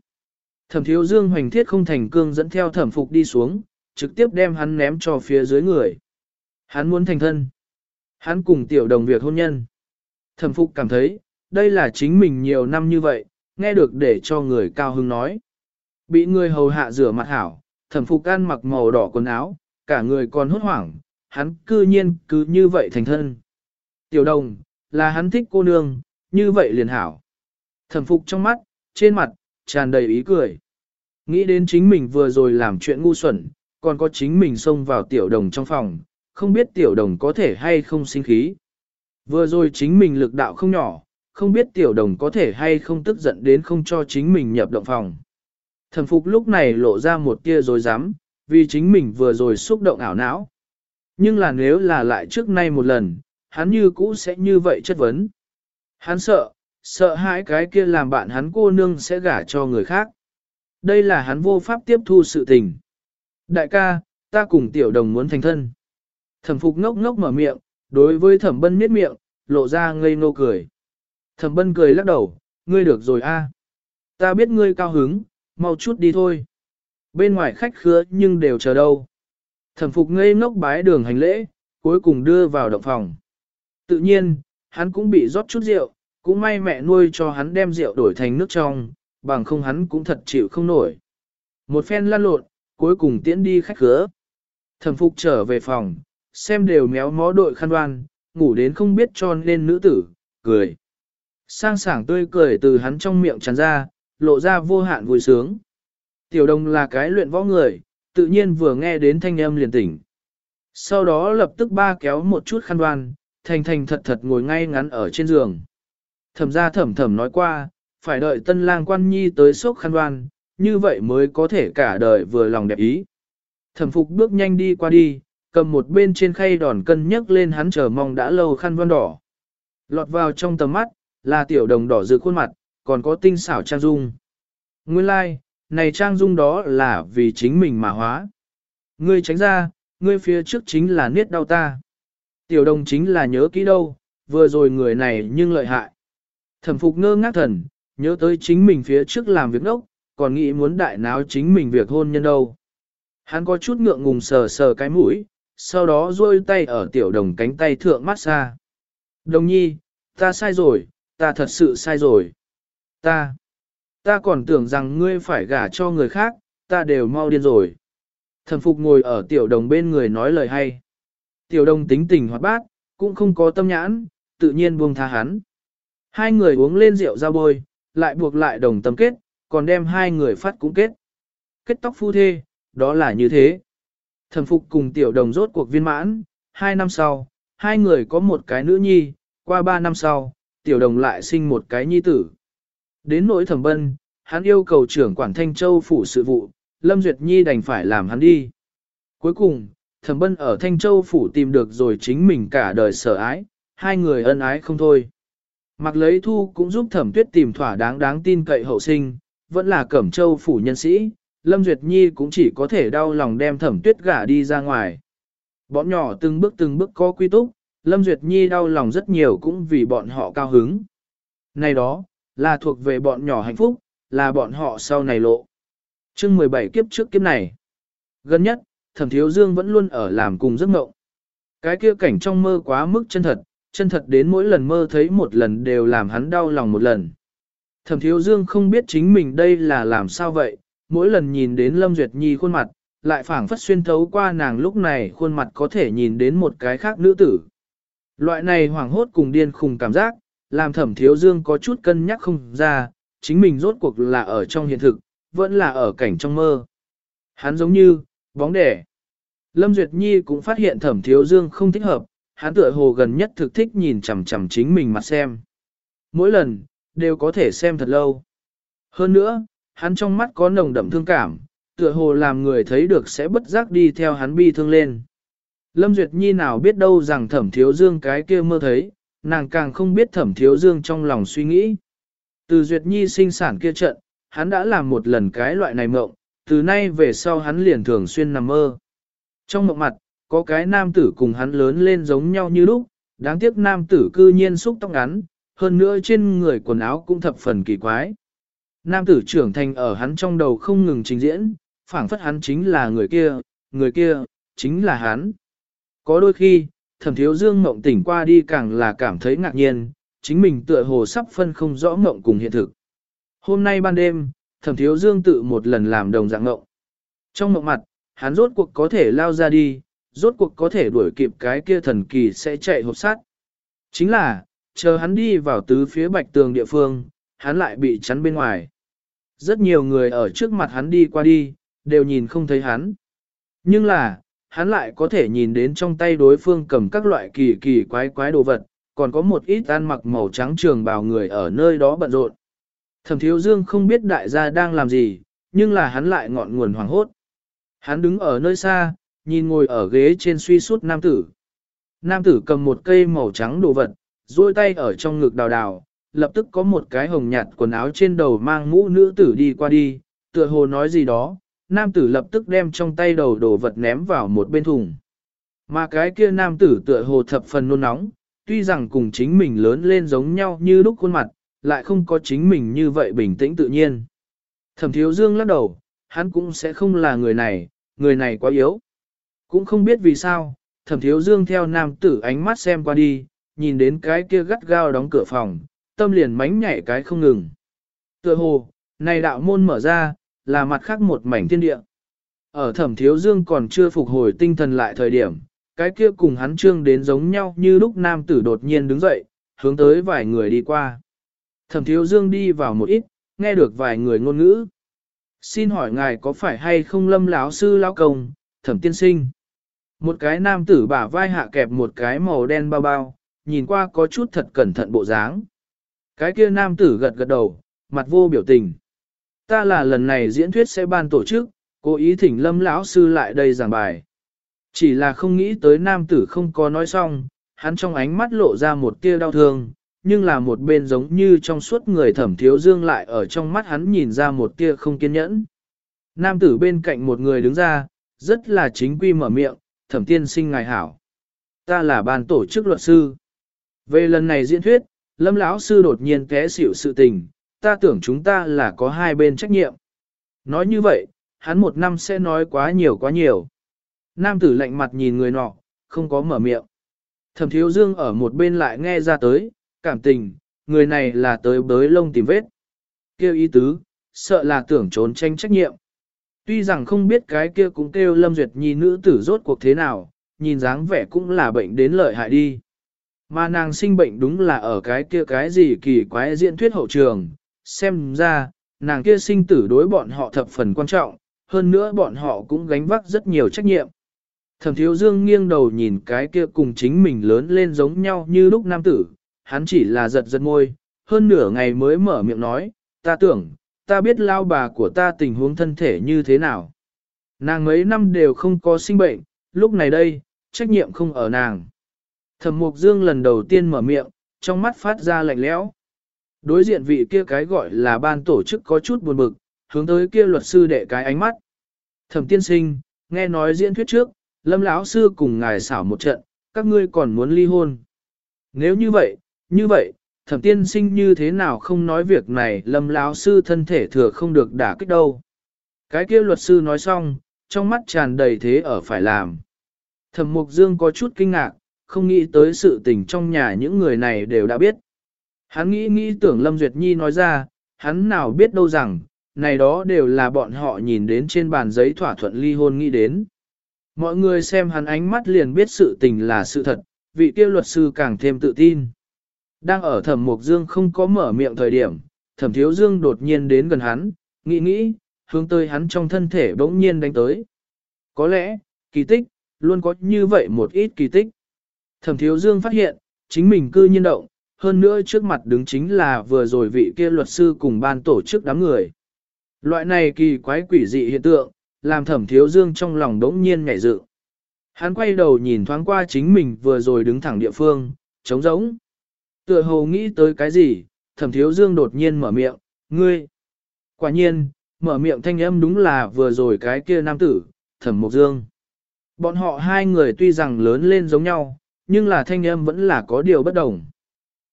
Thẩm thiếu dương hoành thiết không thành cương dẫn theo thẩm phục đi xuống, trực tiếp đem hắn ném cho phía dưới người. Hắn muốn thành thân. Hắn cùng tiểu đồng việc hôn nhân. Thẩm phục cảm thấy, đây là chính mình nhiều năm như vậy, nghe được để cho người cao hứng nói. Bị người hầu hạ rửa mặt hảo, thẩm phục an mặc màu đỏ quần áo, cả người còn hốt hoảng, hắn cư nhiên cứ như vậy thành thân. Tiểu đồng, là hắn thích cô nương, như vậy liền hảo. Thẩm phục trong mắt, trên mặt, tràn đầy ý cười. Nghĩ đến chính mình vừa rồi làm chuyện ngu xuẩn, còn có chính mình xông vào tiểu đồng trong phòng, không biết tiểu đồng có thể hay không sinh khí. Vừa rồi chính mình lực đạo không nhỏ, không biết tiểu đồng có thể hay không tức giận đến không cho chính mình nhập động phòng. Thẩm phục lúc này lộ ra một tia dối rắm vì chính mình vừa rồi xúc động ảo não. Nhưng là nếu là lại trước nay một lần, hắn như cũ sẽ như vậy chất vấn. Hắn sợ, sợ hãi cái kia làm bạn hắn cô nương sẽ gả cho người khác. Đây là hắn vô pháp tiếp thu sự tình. Đại ca, ta cùng tiểu đồng muốn thành thân. Thẩm phục ngốc ngốc mở miệng, đối với thẩm bân miết miệng, lộ ra ngây ngô cười. Thẩm bân cười lắc đầu, ngươi được rồi a. Ta biết ngươi cao hứng, mau chút đi thôi. Bên ngoài khách khứa nhưng đều chờ đâu. Thẩm phục ngây ngốc bái đường hành lễ, cuối cùng đưa vào động phòng. Tự nhiên, hắn cũng bị rót chút rượu, cũng may mẹ nuôi cho hắn đem rượu đổi thành nước trong, bằng không hắn cũng thật chịu không nổi. Một phen lăn lộn, cuối cùng tiễn đi khách khứa. Thẩm phục trở về phòng, xem đều méo mó đội khăn đoan, ngủ đến không biết cho nên nữ tử, cười. Sang sảng tươi cười từ hắn trong miệng tràn ra, lộ ra vô hạn vui sướng. Tiểu đồng là cái luyện võ người, tự nhiên vừa nghe đến thanh âm liền tỉnh. Sau đó lập tức ba kéo một chút khăn đoan, thành thành thật thật ngồi ngay ngắn ở trên giường. Thẩm ra thẩm thẩm nói qua, phải đợi tân lang quan nhi tới sốc khăn đoan, như vậy mới có thể cả đời vừa lòng đẹp ý. Thẩm phục bước nhanh đi qua đi, cầm một bên trên khay đòn cân nhấc lên hắn chờ mong đã lâu khăn đoan đỏ. Lọt vào trong tầm mắt, là tiểu đồng đỏ rực khuôn mặt, còn có tinh xảo trang dung. Nguyên lai, like, này trang dung đó là vì chính mình mà hóa. Ngươi tránh ra, ngươi phía trước chính là niết đau ta. Tiểu đồng chính là nhớ kỹ đâu, vừa rồi người này nhưng lợi hại. Thẩm phục ngơ ngác thần, nhớ tới chính mình phía trước làm việc đốc, còn nghĩ muốn đại náo chính mình việc hôn nhân đâu. Hắn có chút ngượng ngùng sờ sờ cái mũi, sau đó duỗi tay ở tiểu đồng cánh tay thượng mát xa. Đồng nhi, ta sai rồi, ta thật sự sai rồi. Ta, ta còn tưởng rằng ngươi phải gả cho người khác, ta đều mau điên rồi. Thẩm phục ngồi ở tiểu đồng bên người nói lời hay. Tiểu đồng tính tình hoạt bát, cũng không có tâm nhãn, tự nhiên buông tha hắn. Hai người uống lên rượu giao bôi, lại buộc lại đồng tâm kết, còn đem hai người phát cũng kết. Kết tóc phu thê, đó là như thế. Thẩm phục cùng tiểu đồng rốt cuộc viên mãn, hai năm sau, hai người có một cái nữ nhi, qua ba năm sau, tiểu đồng lại sinh một cái nhi tử. Đến nỗi thẩm bân, hắn yêu cầu trưởng quản Thanh Châu phủ sự vụ, Lâm Duyệt Nhi đành phải làm hắn đi. Cuối cùng, thẩm bân ở Thanh Châu phủ tìm được rồi chính mình cả đời sợ ái, hai người ân ái không thôi. Mặc lấy thu cũng giúp thẩm tuyết tìm thỏa đáng đáng tin cậy hậu sinh, vẫn là cẩm châu phủ nhân sĩ, Lâm Duyệt Nhi cũng chỉ có thể đau lòng đem thẩm tuyết gả đi ra ngoài. Bọn nhỏ từng bước từng bước có quy túc, Lâm Duyệt Nhi đau lòng rất nhiều cũng vì bọn họ cao hứng. Này đó, là thuộc về bọn nhỏ hạnh phúc, là bọn họ sau này lộ. chương 17 kiếp trước kiếp này. Gần nhất, thẩm thiếu dương vẫn luôn ở làm cùng giấc mộng. Cái kia cảnh trong mơ quá mức chân thật, chân thật đến mỗi lần mơ thấy một lần đều làm hắn đau lòng một lần. Thẩm thiếu dương không biết chính mình đây là làm sao vậy, mỗi lần nhìn đến Lâm Duyệt Nhi khuôn mặt, lại phảng phất xuyên thấu qua nàng lúc này khuôn mặt có thể nhìn đến một cái khác nữ tử. Loại này hoảng hốt cùng điên khùng cảm giác, làm thẩm thiếu dương có chút cân nhắc không ra, chính mình rốt cuộc là ở trong hiện thực, vẫn là ở cảnh trong mơ. Hắn giống như, bóng đẻ. Lâm Duyệt Nhi cũng phát hiện thẩm thiếu dương không thích hợp, hắn tựa hồ gần nhất thực thích nhìn chằm chằm chính mình mặt xem. Mỗi lần, đều có thể xem thật lâu. Hơn nữa, hắn trong mắt có nồng đậm thương cảm, tựa hồ làm người thấy được sẽ bất giác đi theo hắn bi thương lên. Lâm Duyệt Nhi nào biết đâu rằng thẩm thiếu dương cái kia mơ thấy, nàng càng không biết thẩm thiếu dương trong lòng suy nghĩ. Từ Duyệt Nhi sinh sản kia trận, hắn đã làm một lần cái loại này mộng, từ nay về sau hắn liền thường xuyên nằm mơ. Trong mộng mặt, có cái nam tử cùng hắn lớn lên giống nhau như lúc, đáng tiếc nam tử cư nhiên xúc tóc ngắn, hơn nữa trên người quần áo cũng thập phần kỳ quái. Nam tử trưởng thành ở hắn trong đầu không ngừng trình diễn, phảng phất hắn chính là người kia, người kia, chính là hắn. Có đôi khi, thẩm thiếu dương mộng tỉnh qua đi càng là cảm thấy ngạc nhiên, chính mình tựa hồ sắp phân không rõ mộng cùng hiện thực. Hôm nay ban đêm, thẩm thiếu dương tự một lần làm đồng dạng mộng. Trong mộng mặt, hắn rốt cuộc có thể lao ra đi, rốt cuộc có thể đuổi kịp cái kia thần kỳ sẽ chạy hộp sát. Chính là, chờ hắn đi vào tứ phía bạch tường địa phương, hắn lại bị chắn bên ngoài. Rất nhiều người ở trước mặt hắn đi qua đi, đều nhìn không thấy hắn. Nhưng là, hắn lại có thể nhìn đến trong tay đối phương cầm các loại kỳ kỳ quái quái đồ vật, còn có một ít ăn mặc màu trắng trường bào người ở nơi đó bận rộn. Thẩm thiếu dương không biết đại gia đang làm gì, nhưng là hắn lại ngọn nguồn hoàng hốt. Hắn đứng ở nơi xa, nhìn ngồi ở ghế trên suy suốt nam tử. Nam tử cầm một cây màu trắng đồ vật, duỗi tay ở trong ngực đào đào, lập tức có một cái hồng nhạt quần áo trên đầu mang mũ nữ tử đi qua đi, tựa hồ nói gì đó, nam tử lập tức đem trong tay đầu đồ vật ném vào một bên thùng. Mà cái kia nam tử tựa hồ thập phần nôn nóng, tuy rằng cùng chính mình lớn lên giống nhau như lúc khuôn mặt, lại không có chính mình như vậy bình tĩnh tự nhiên. Thẩm thiếu dương lắc đầu, hắn cũng sẽ không là người này, người này quá yếu. Cũng không biết vì sao, thẩm thiếu dương theo nam tử ánh mắt xem qua đi, nhìn đến cái kia gắt gao đóng cửa phòng, tâm liền mánh nhảy cái không ngừng. Tựa hồ, này đạo môn mở ra, là mặt khác một mảnh thiên địa. Ở thẩm thiếu dương còn chưa phục hồi tinh thần lại thời điểm, cái kia cùng hắn trương đến giống nhau như lúc nam tử đột nhiên đứng dậy, hướng tới vài người đi qua. Thẩm thiếu dương đi vào một ít, nghe được vài người ngôn ngữ. Xin hỏi ngài có phải hay không lâm lão sư lão công, thẩm tiên sinh? Một cái nam tử bả vai hạ kẹp một cái màu đen bao bao, nhìn qua có chút thật cẩn thận bộ dáng. Cái kia nam tử gật gật đầu, mặt vô biểu tình. Ta là lần này diễn thuyết sẽ ban tổ chức, cố ý thỉnh lâm lão sư lại đây giảng bài. Chỉ là không nghĩ tới nam tử không có nói xong, hắn trong ánh mắt lộ ra một tia đau thương, nhưng là một bên giống như trong suốt người thẩm thiếu dương lại ở trong mắt hắn nhìn ra một tia không kiên nhẫn. Nam tử bên cạnh một người đứng ra, rất là chính quy mở miệng, thẩm tiên sinh ngài hảo. Ta là ban tổ chức luật sư. Về lần này diễn thuyết, lâm lão sư đột nhiên té xỉu sự tình, ta tưởng chúng ta là có hai bên trách nhiệm. Nói như vậy, hắn một năm sẽ nói quá nhiều quá nhiều. Nam tử lạnh mặt nhìn người nọ, không có mở miệng. Thẩm thiếu dương ở một bên lại nghe ra tới, cảm tình, người này là tới bới lông tìm vết. Kêu ý tứ, sợ là tưởng trốn tranh trách nhiệm. Tuy rằng không biết cái kia cũng kêu Lâm Duyệt Nhi nữ tử rốt cuộc thế nào, nhìn dáng vẻ cũng là bệnh đến lợi hại đi. Mà nàng sinh bệnh đúng là ở cái kia cái gì kỳ quái diễn thuyết hậu trường, xem ra, nàng kia sinh tử đối bọn họ thập phần quan trọng, hơn nữa bọn họ cũng gánh vác rất nhiều trách nhiệm. Thẩm thiếu dương nghiêng đầu nhìn cái kia cùng chính mình lớn lên giống nhau như lúc nam tử, hắn chỉ là giật giật môi, hơn nửa ngày mới mở miệng nói, ta tưởng, ta biết lao bà của ta tình huống thân thể như thế nào. Nàng mấy năm đều không có sinh bệnh, lúc này đây, trách nhiệm không ở nàng. Thẩm Mục Dương lần đầu tiên mở miệng, trong mắt phát ra lạnh lẽo. Đối diện vị kia cái gọi là ban tổ chức có chút buồn bực, hướng tới kia luật sư đệ cái ánh mắt. Thẩm tiên sinh, nghe nói diễn thuyết trước, lâm lão sư cùng ngài xảo một trận, các ngươi còn muốn ly hôn. Nếu như vậy, như vậy, thẩm tiên sinh như thế nào không nói việc này lâm lão sư thân thể thừa không được đả kích đâu. Cái kia luật sư nói xong, trong mắt tràn đầy thế ở phải làm. Thẩm Mục Dương có chút kinh ngạc, không nghĩ tới sự tình trong nhà những người này đều đã biết. Hắn nghĩ nghĩ tưởng Lâm Duyệt Nhi nói ra, hắn nào biết đâu rằng, này đó đều là bọn họ nhìn đến trên bàn giấy thỏa thuận ly hôn nghĩ đến. Mọi người xem hắn ánh mắt liền biết sự tình là sự thật, vị kia luật sư càng thêm tự tin. Đang ở thẩm mục dương không có mở miệng thời điểm, thẩm thiếu dương đột nhiên đến gần hắn, nghĩ nghĩ, hướng tới hắn trong thân thể bỗng nhiên đánh tới. Có lẽ, kỳ tích, luôn có như vậy một ít kỳ tích. Thẩm thiếu dương phát hiện, chính mình cư nhiên động, hơn nữa trước mặt đứng chính là vừa rồi vị kia luật sư cùng ban tổ chức đám người. Loại này kỳ quái quỷ dị hiện tượng, làm thẩm thiếu dương trong lòng đống nhiên nhảy dự. Hắn quay đầu nhìn thoáng qua chính mình vừa rồi đứng thẳng địa phương, trống rỗng. Tựa hồ nghĩ tới cái gì, thẩm thiếu dương đột nhiên mở miệng, ngươi. Quả nhiên, mở miệng thanh âm đúng là vừa rồi cái kia nam tử, thẩm mộc dương. Bọn họ hai người tuy rằng lớn lên giống nhau, nhưng là thanh âm vẫn là có điều bất đồng.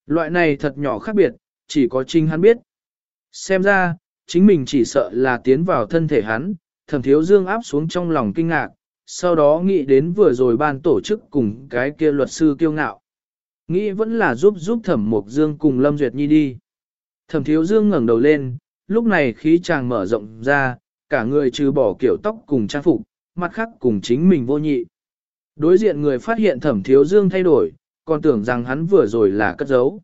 Loại này thật nhỏ khác biệt, chỉ có chính hắn biết. Xem ra, chính mình chỉ sợ là tiến vào thân thể hắn, thẩm thiếu dương áp xuống trong lòng kinh ngạc, sau đó nghĩ đến vừa rồi ban tổ chức cùng cái kia luật sư kiêu ngạo. Nghĩ vẫn là giúp giúp thẩm mục dương cùng Lâm Duyệt Nhi đi. Thẩm thiếu dương ngẩng đầu lên, lúc này khí chàng mở rộng ra, cả người trừ bỏ kiểu tóc cùng trang phục, mặt khác cùng chính mình vô nhị. Đối diện người phát hiện thẩm thiếu dương thay đổi, còn tưởng rằng hắn vừa rồi là cất giấu.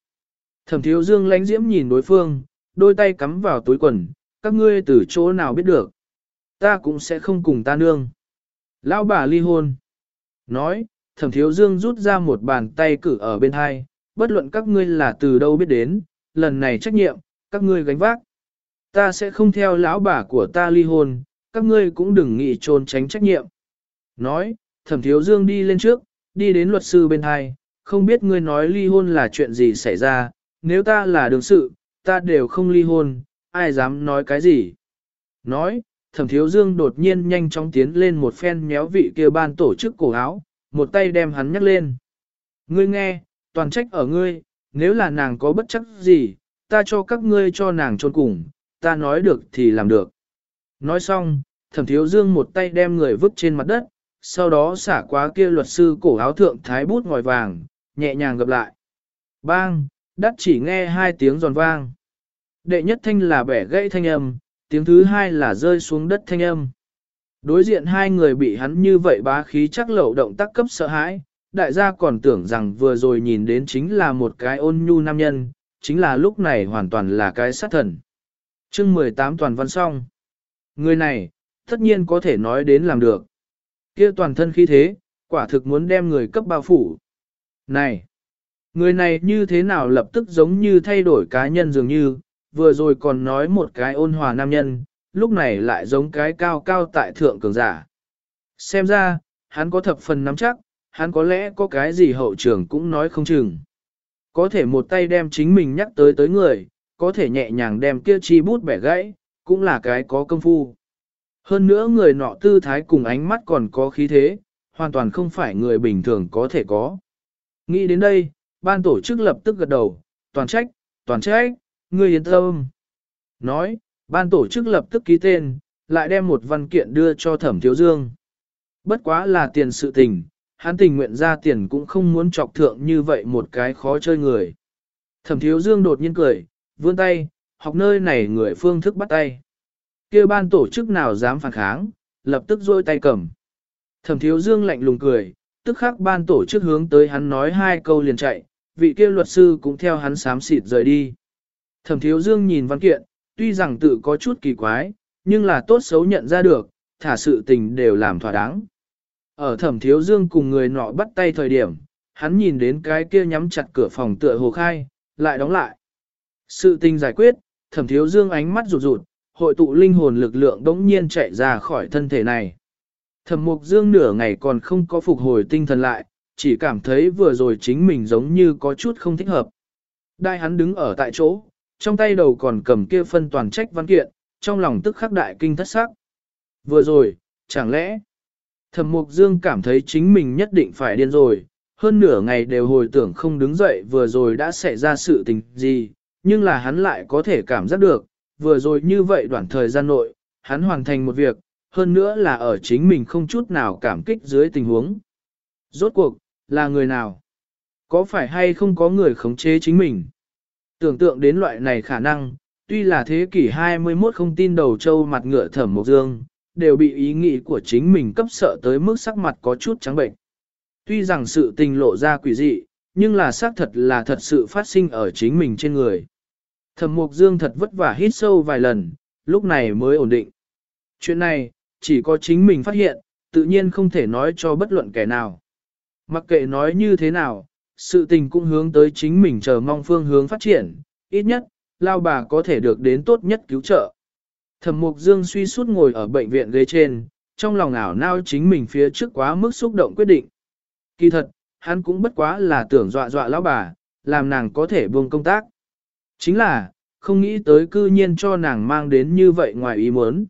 Thẩm thiếu dương lánh diễm nhìn đối phương, đôi tay cắm vào túi quần, các ngươi từ chỗ nào biết được. Ta cũng sẽ không cùng ta nương. Lão bà ly hôn. Nói, thẩm thiếu dương rút ra một bàn tay cử ở bên hai, bất luận các ngươi là từ đâu biết đến, lần này trách nhiệm, các ngươi gánh vác. Ta sẽ không theo lão bà của ta ly hôn, các ngươi cũng đừng nghĩ trốn tránh trách nhiệm. Nói, thẩm thiếu dương đi lên trước, đi đến luật sư bên hai, không biết ngươi nói ly hôn là chuyện gì xảy ra, nếu ta là đương sự, ta đều không ly hôn, ai dám nói cái gì. Nói, thẩm thiếu dương đột nhiên nhanh chóng tiến lên một phen méo vị kia ban tổ chức cổ áo, một tay đem hắn nhắc lên. Ngươi nghe, toàn trách ở ngươi, nếu là nàng có bất chấp gì, ta cho các ngươi cho nàng trôn cùng, ta nói được thì làm được. Nói xong, thẩm thiếu dương một tay đem người vứt trên mặt đất, sau đó xả qua kia luật sư cổ áo thượng thái bút ngòi vàng, nhẹ nhàng gặp lại. Bang, đắt chỉ nghe hai tiếng giòn vang. Đệ nhất thanh là bẻ gãy thanh âm, tiếng thứ hai là rơi xuống đất thanh âm. Đối diện hai người bị hắn như vậy bá khí chắc lậu động tác cấp sợ hãi, đại gia còn tưởng rằng vừa rồi nhìn đến chính là một cái ôn nhu nam nhân, chính là lúc này hoàn toàn là cái sát thần. chương 18 toàn văn xong. Người này, tất nhiên có thể nói đến làm được. kia toàn thân khí thế, quả thực muốn đem người cấp bao phủ. Này! Người này như thế nào lập tức giống như thay đổi cá nhân dường như, vừa rồi còn nói một cái ôn hòa nam nhân, lúc này lại giống cái cao cao tại thượng cường giả. Xem ra, hắn có thập phần nắm chắc, hắn có lẽ có cái gì hậu trưởng cũng nói không chừng. Có thể một tay đem chính mình nhắc tới tới người, có thể nhẹ nhàng đem kia chi bút bẻ gãy, cũng là cái có công phu. Hơn nữa người nọ tư thái cùng ánh mắt còn có khí thế, hoàn toàn không phải người bình thường có thể có. Nghĩ đến đây, ban tổ chức lập tức gật đầu, toàn trách, toàn trách, ngươi yên tâm. Nói, ban tổ chức lập tức ký tên, lại đem một văn kiện đưa cho thẩm thiếu dương. Bất quá là tiền sự tình, hắn tình nguyện ra tiền cũng không muốn chọc thượng như vậy một cái khó chơi người. Thẩm thiếu dương đột nhiên cười, vươn tay, học nơi này người phương thức bắt tay. kia ban tổ chức nào dám phản kháng, lập tức rôi tay cầm. Thẩm thiếu dương lạnh lùng cười, tức khắc ban tổ chức hướng tới hắn nói hai câu liền chạy, vị kia luật sư cũng theo hắn sám xịt rời đi. Thẩm thiếu dương nhìn văn kiện, tuy rằng tự có chút kỳ quái, nhưng là tốt xấu nhận ra được, thả sự tình đều làm thỏa đáng. Ở thẩm thiếu dương cùng người nọ bắt tay thời điểm, hắn nhìn đến cái kia nhắm chặt cửa phòng tựa hồ khai, lại đóng lại. Sự tình giải quyết, thẩm thiếu dương ánh mắt rụt rụt, hội tụ linh hồn lực lượng đống nhiên chạy ra khỏi thân thể này. Thẩm mục dương nửa ngày còn không có phục hồi tinh thần lại, chỉ cảm thấy vừa rồi chính mình giống như có chút không thích hợp. Đại hắn đứng ở tại chỗ, trong tay đầu còn cầm kia phân toàn trách văn kiện, trong lòng tức khắc đại kinh thất sắc. Vừa rồi, chẳng lẽ, thẩm mục dương cảm thấy chính mình nhất định phải điên rồi, hơn nửa ngày đều hồi tưởng không đứng dậy vừa rồi đã xảy ra sự tình gì, nhưng là hắn lại có thể cảm giác được, vừa rồi như vậy đoạn thời gian nội, hắn hoàn thành một việc, hơn nữa là ở chính mình không chút nào cảm kích dưới tình huống. Rốt cuộc, là người nào? Có phải hay không có người khống chế chính mình? Tưởng tượng đến loại này khả năng, tuy là thế kỷ 21 không tin đầu châu mặt ngựa thẩm mộc dương, đều bị ý nghĩ của chính mình cấp sợ tới mức sắc mặt có chút trắng bệnh. Tuy rằng sự tình lộ ra quỷ dị, nhưng là xác thật là thật sự phát sinh ở chính mình trên người. Thẩm mộc dương thật vất vả hít sâu vài lần, lúc này mới ổn định. Chuyện này, chỉ có chính mình phát hiện, tự nhiên không thể nói cho bất luận kẻ nào. Mặc kệ nói như thế nào, sự tình cũng hướng tới chính mình chờ mong phương hướng phát triển, ít nhất, lao bà có thể được đến tốt nhất cứu trợ. Thẩm mục dương suy suốt ngồi ở bệnh viện ghế trên, trong lòng ảo nao chính mình phía trước quá mức xúc động quyết định. Kỳ thật, hắn cũng bất quá là tưởng dọa dọa lão bà, làm nàng có thể buông công tác. Chính là, không nghĩ tới cư nhiên cho nàng mang đến như vậy ngoài ý muốn.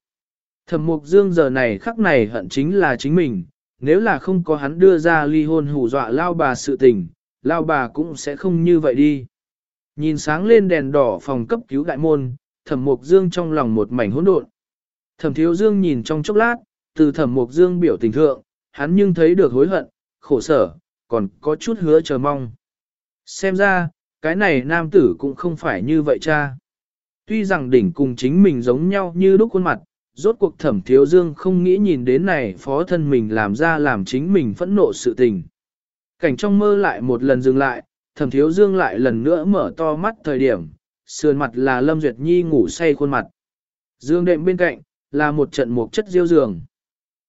Thẩm mục dương giờ này khắc này hận chính là chính mình, nếu là không có hắn đưa ra ly hôn hù dọa lao bà sự tình, lao bà cũng sẽ không như vậy đi. Nhìn sáng lên đèn đỏ phòng cấp cứu đại môn, thẩm mục dương trong lòng một mảnh hỗn độn. Thẩm thiếu dương nhìn trong chốc lát, từ thẩm mục dương biểu tình thượng, hắn nhưng thấy được hối hận, khổ sở, còn có chút hứa chờ mong. Xem ra, cái này nam tử cũng không phải như vậy cha. Tuy rằng đỉnh cùng chính mình giống nhau như đúc khuôn mặt, rốt cuộc thẩm thiếu dương không nghĩ nhìn đến này phó thân mình làm ra làm chính mình phẫn nộ sự tình. Cảnh trong mơ lại một lần dừng lại, thẩm thiếu dương lại lần nữa mở to mắt thời điểm, sườn mặt là Lâm Duyệt Nhi ngủ say khuôn mặt. Dương đệm bên cạnh, là một trận mục chất diêu giường.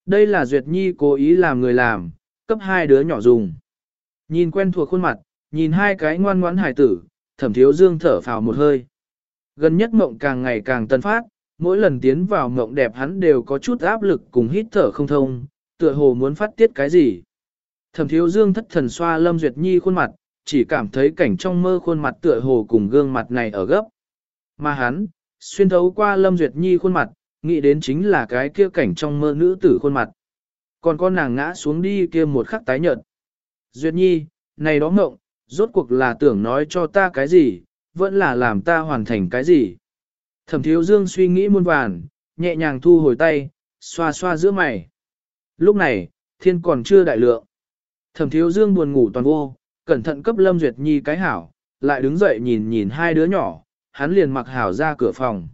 Đây là Duyệt Nhi cố ý làm người làm, cấp hai đứa nhỏ dùng. Nhìn quen thuộc khuôn mặt, nhìn hai cái ngoan ngoãn hải tử, thẩm thiếu dương thở phào một hơi. Gần nhất mộng càng ngày càng tân phát, mỗi lần tiến vào mộng đẹp hắn đều có chút áp lực cùng hít thở không thông, tựa hồ muốn phát tiết cái gì. Thẩm thiếu dương thất thần xoa Lâm Duyệt Nhi khuôn mặt, chỉ cảm thấy cảnh trong mơ khuôn mặt tựa hồ cùng gương mặt này ở gấp. Mà hắn, xuyên thấu qua Lâm Duyệt Nhi khuôn mặt, nghĩ đến chính là cái kia cảnh trong mơ nữ tử khuôn mặt. Còn con nàng ngã xuống đi kia một khắc tái nhợt. Duyệt Nhi, này đó ngộng, rốt cuộc là tưởng nói cho ta cái gì, vẫn là làm ta hoàn thành cái gì. Thẩm thiếu dương suy nghĩ muôn vàn, nhẹ nhàng thu hồi tay, xoa xoa giữa mày. Lúc này, thiên còn chưa đại lượng. Thẩm thiếu dương buồn ngủ toàn vô, cẩn thận cấp Lâm Duyệt Nhi cái hảo, lại đứng dậy nhìn nhìn hai đứa nhỏ, hắn liền mặc hảo ra cửa phòng.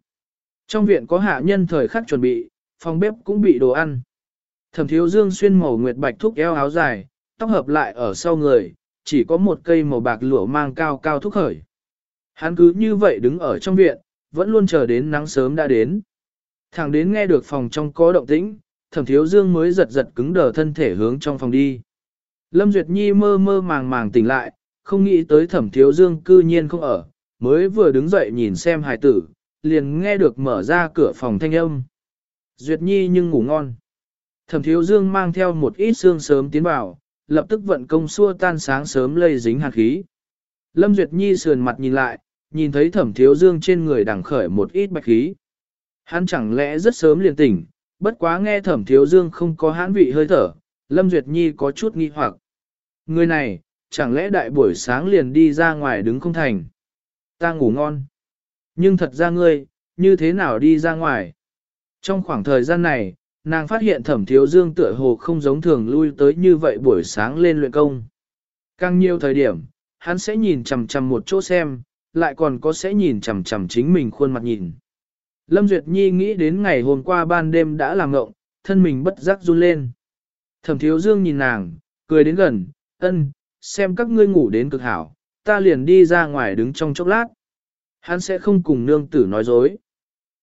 Trong viện có hạ nhân thời khắc chuẩn bị, phòng bếp cũng bị đồ ăn. Thẩm thiếu dương xuyên màu nguyệt bạch thúc eo áo dài, tóc hợp lại ở sau người, chỉ có một cây màu bạc lụa mang cao cao thúc khởi. Hắn cứ như vậy đứng ở trong viện, vẫn luôn chờ đến nắng sớm đã đến. Thẳng đến nghe được phòng trong có động tĩnh, thẩm thiếu dương mới giật giật cứng đờ thân thể hướng trong phòng đi. Lâm Duyệt Nhi mơ mơ màng màng tỉnh lại, không nghĩ tới thẩm thiếu dương cư nhiên không ở, mới vừa đứng dậy nhìn xem hài tử, liền nghe được mở ra cửa phòng thanh âm. Duyệt Nhi nhưng ngủ ngon. Thẩm thiếu dương mang theo một ít xương sớm tiến vào, lập tức vận công xua tan sáng sớm lây dính hạt khí. Lâm Duyệt Nhi sườn mặt nhìn lại, nhìn thấy thẩm thiếu dương trên người đằng khởi một ít bạch khí. Hắn chẳng lẽ rất sớm liền tỉnh, bất quá nghe thẩm thiếu dương không có hãn vị hơi thở, Lâm Duyệt Nhi có chút nghi hoặc. Người này, chẳng lẽ đại buổi sáng liền đi ra ngoài đứng không thành. Ta ngủ ngon. Nhưng thật ra ngươi, như thế nào đi ra ngoài? Trong khoảng thời gian này, nàng phát hiện thẩm thiếu dương tựa hồ không giống thường lui tới như vậy buổi sáng lên luyện công. Càng nhiều thời điểm, hắn sẽ nhìn chằm chằm một chỗ xem, lại còn có sẽ nhìn chằm chằm chính mình khuôn mặt nhìn. Lâm Duyệt Nhi nghĩ đến ngày hôm qua ban đêm đã làm ngộng, thân mình bất giác run lên. Thẩm thiếu dương nhìn nàng, cười đến gần, ân, xem các ngươi ngủ đến cực hảo, ta liền đi ra ngoài đứng trong chốc lát. Hắn sẽ không cùng nương tử nói dối.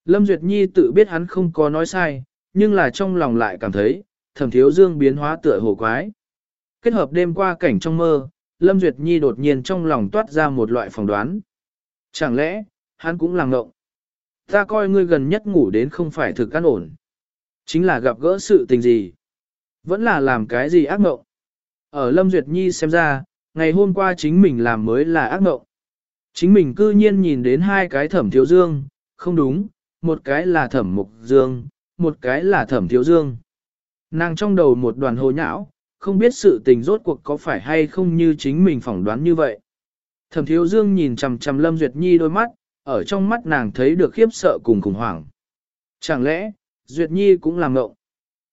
Lâm Duyệt Nhi tự biết hắn không có nói sai, nhưng là trong lòng lại cảm thấy, thẩm thiếu dương biến hóa tựa hồ quái. Kết hợp đêm qua cảnh trong mơ, Lâm Duyệt Nhi đột nhiên trong lòng toát ra một loại phỏng đoán. Chẳng lẽ, hắn cũng làm ngộng. Ta coi ngươi gần nhất ngủ đến không phải thực căn ổn. Chính là gặp gỡ sự tình gì. Vẫn là làm cái gì ác ngộng. Ở Lâm Duyệt Nhi xem ra, ngày hôm qua chính mình làm mới là ác ngộng. Chính mình cư nhiên nhìn đến hai cái thẩm thiếu dương, không đúng, một cái là thẩm mục dương, một cái là thẩm thiếu dương. Nàng trong đầu một đoàn hồ nhão, không biết sự tình rốt cuộc có phải hay không như chính mình phỏng đoán như vậy. Thẩm thiếu dương nhìn chằm chằm Lâm Duyệt Nhi đôi mắt, ở trong mắt nàng thấy được khiếp sợ cùng khủng hoảng. Chẳng lẽ, Duyệt Nhi cũng làm ngộng?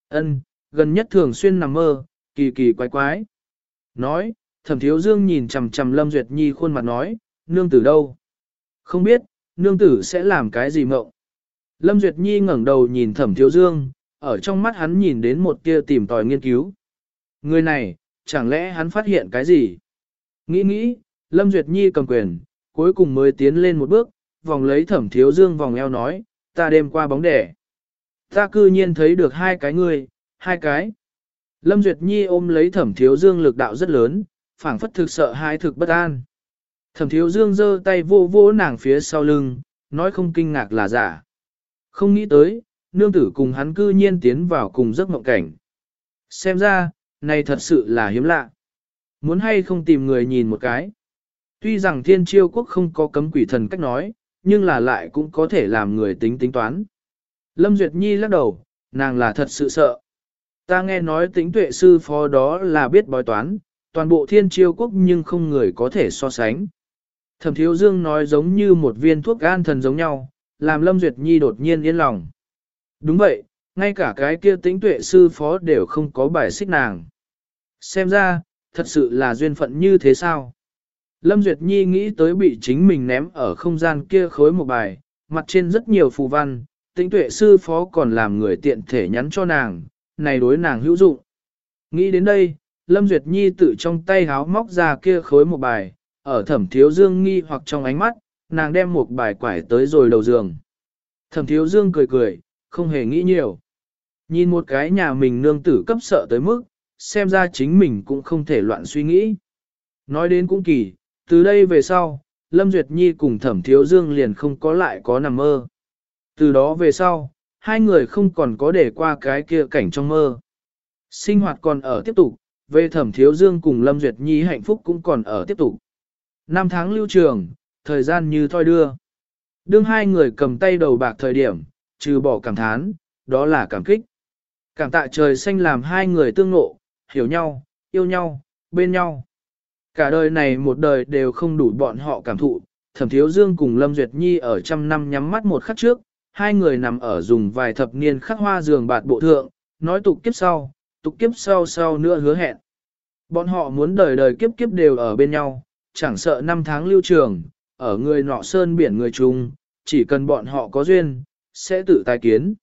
Ân, gần nhất thường xuyên nằm mơ, kỳ kỳ quái quái. Nói, thẩm thiếu dương nhìn chằm chằm Lâm Duyệt Nhi khuôn mặt nói, nương tử đâu? Không biết, nương tử sẽ làm cái gì mộng? Lâm Duyệt Nhi ngẩng đầu nhìn thẩm thiếu dương, ở trong mắt hắn nhìn đến một tia tìm tòi nghiên cứu. Người này, chẳng lẽ hắn phát hiện cái gì? Nghĩ nghĩ, Lâm Duyệt Nhi cầm quyền, cuối cùng mới tiến lên một bước, vòng lấy thẩm thiếu dương vòng eo nói, ta đêm qua bóng đẻ. Ta cư nhiên thấy được hai cái người, hai cái. Lâm Duyệt Nhi ôm lấy thẩm thiếu dương lực đạo rất lớn, phảng phất thực sợ hai thực bất an. Thẩm thiếu dương giơ tay vô vô nàng phía sau lưng, nói không kinh ngạc là giả. Không nghĩ tới, nương tử cùng hắn cư nhiên tiến vào cùng giấc mộng cảnh. Xem ra, này thật sự là hiếm lạ. Muốn hay không tìm người nhìn một cái. Tuy rằng thiên chiêu quốc không có cấm quỷ thần cách nói, nhưng là lại cũng có thể làm người tính tính toán. Lâm Duyệt Nhi lắc đầu, nàng là thật sự sợ. Ta nghe nói tính tuệ sư phó đó là biết bói toán, toàn bộ thiên chiêu quốc nhưng không người có thể so sánh. Thẩm Thiếu Dương nói giống như một viên thuốc gan thần giống nhau, làm Lâm Duyệt Nhi đột nhiên yên lòng. Đúng vậy, ngay cả cái kia tính tuệ sư phó đều không có bài xích nàng. Xem ra, thật sự là duyên phận như thế sao? Lâm Duyệt Nhi nghĩ tới bị chính mình ném ở không gian kia khối một bài, mặt trên rất nhiều phù văn, tính tuệ sư phó còn làm người tiện thể nhắn cho nàng, này đối nàng hữu dụng. Nghĩ đến đây, Lâm Duyệt Nhi tự trong tay háo móc ra kia khối một bài, ở thẩm thiếu dương nghi hoặc trong ánh mắt, nàng đem một bài quải tới rồi đầu giường. Thẩm thiếu dương cười cười, không hề nghĩ nhiều. Nhìn một cái nhà mình nương tử cấp sợ tới mức, xem ra chính mình cũng không thể loạn suy nghĩ. Nói đến cũng kỳ, từ đây về sau, Lâm Duyệt Nhi cùng thẩm thiếu dương liền không có lại có nằm mơ. Từ đó về sau, hai người không còn có để qua cái kia cảnh trong mơ. Sinh hoạt còn ở tiếp tục, về thẩm thiếu dương cùng Lâm Duyệt Nhi hạnh phúc cũng còn ở tiếp tục. Năm tháng lưu trường, thời gian như thoi đưa. Đương hai người cầm tay đầu bạc thời điểm, trừ bỏ cảm thán, đó là cảm kích. Cảm tạ trời xanh làm hai người tương ngộ, hiểu nhau, yêu nhau, bên nhau. Cả đời này một đời đều không đủ bọn họ cảm thụ, thẩm thiếu dương cùng Lâm Duyệt Nhi ở trăm năm nhắm mắt một khắc trước, hai người nằm ở dùng vài thập niên khắc hoa giường bạt bộ thượng, nói tục kiếp sau, tục kiếp sau sau nữa hứa hẹn. Bọn họ muốn đời đời kiếp kiếp đều ở bên nhau, chẳng sợ năm tháng lưu trường, ở người nọ sơn biển người chung, chỉ cần bọn họ có duyên, sẽ tự tài kiến.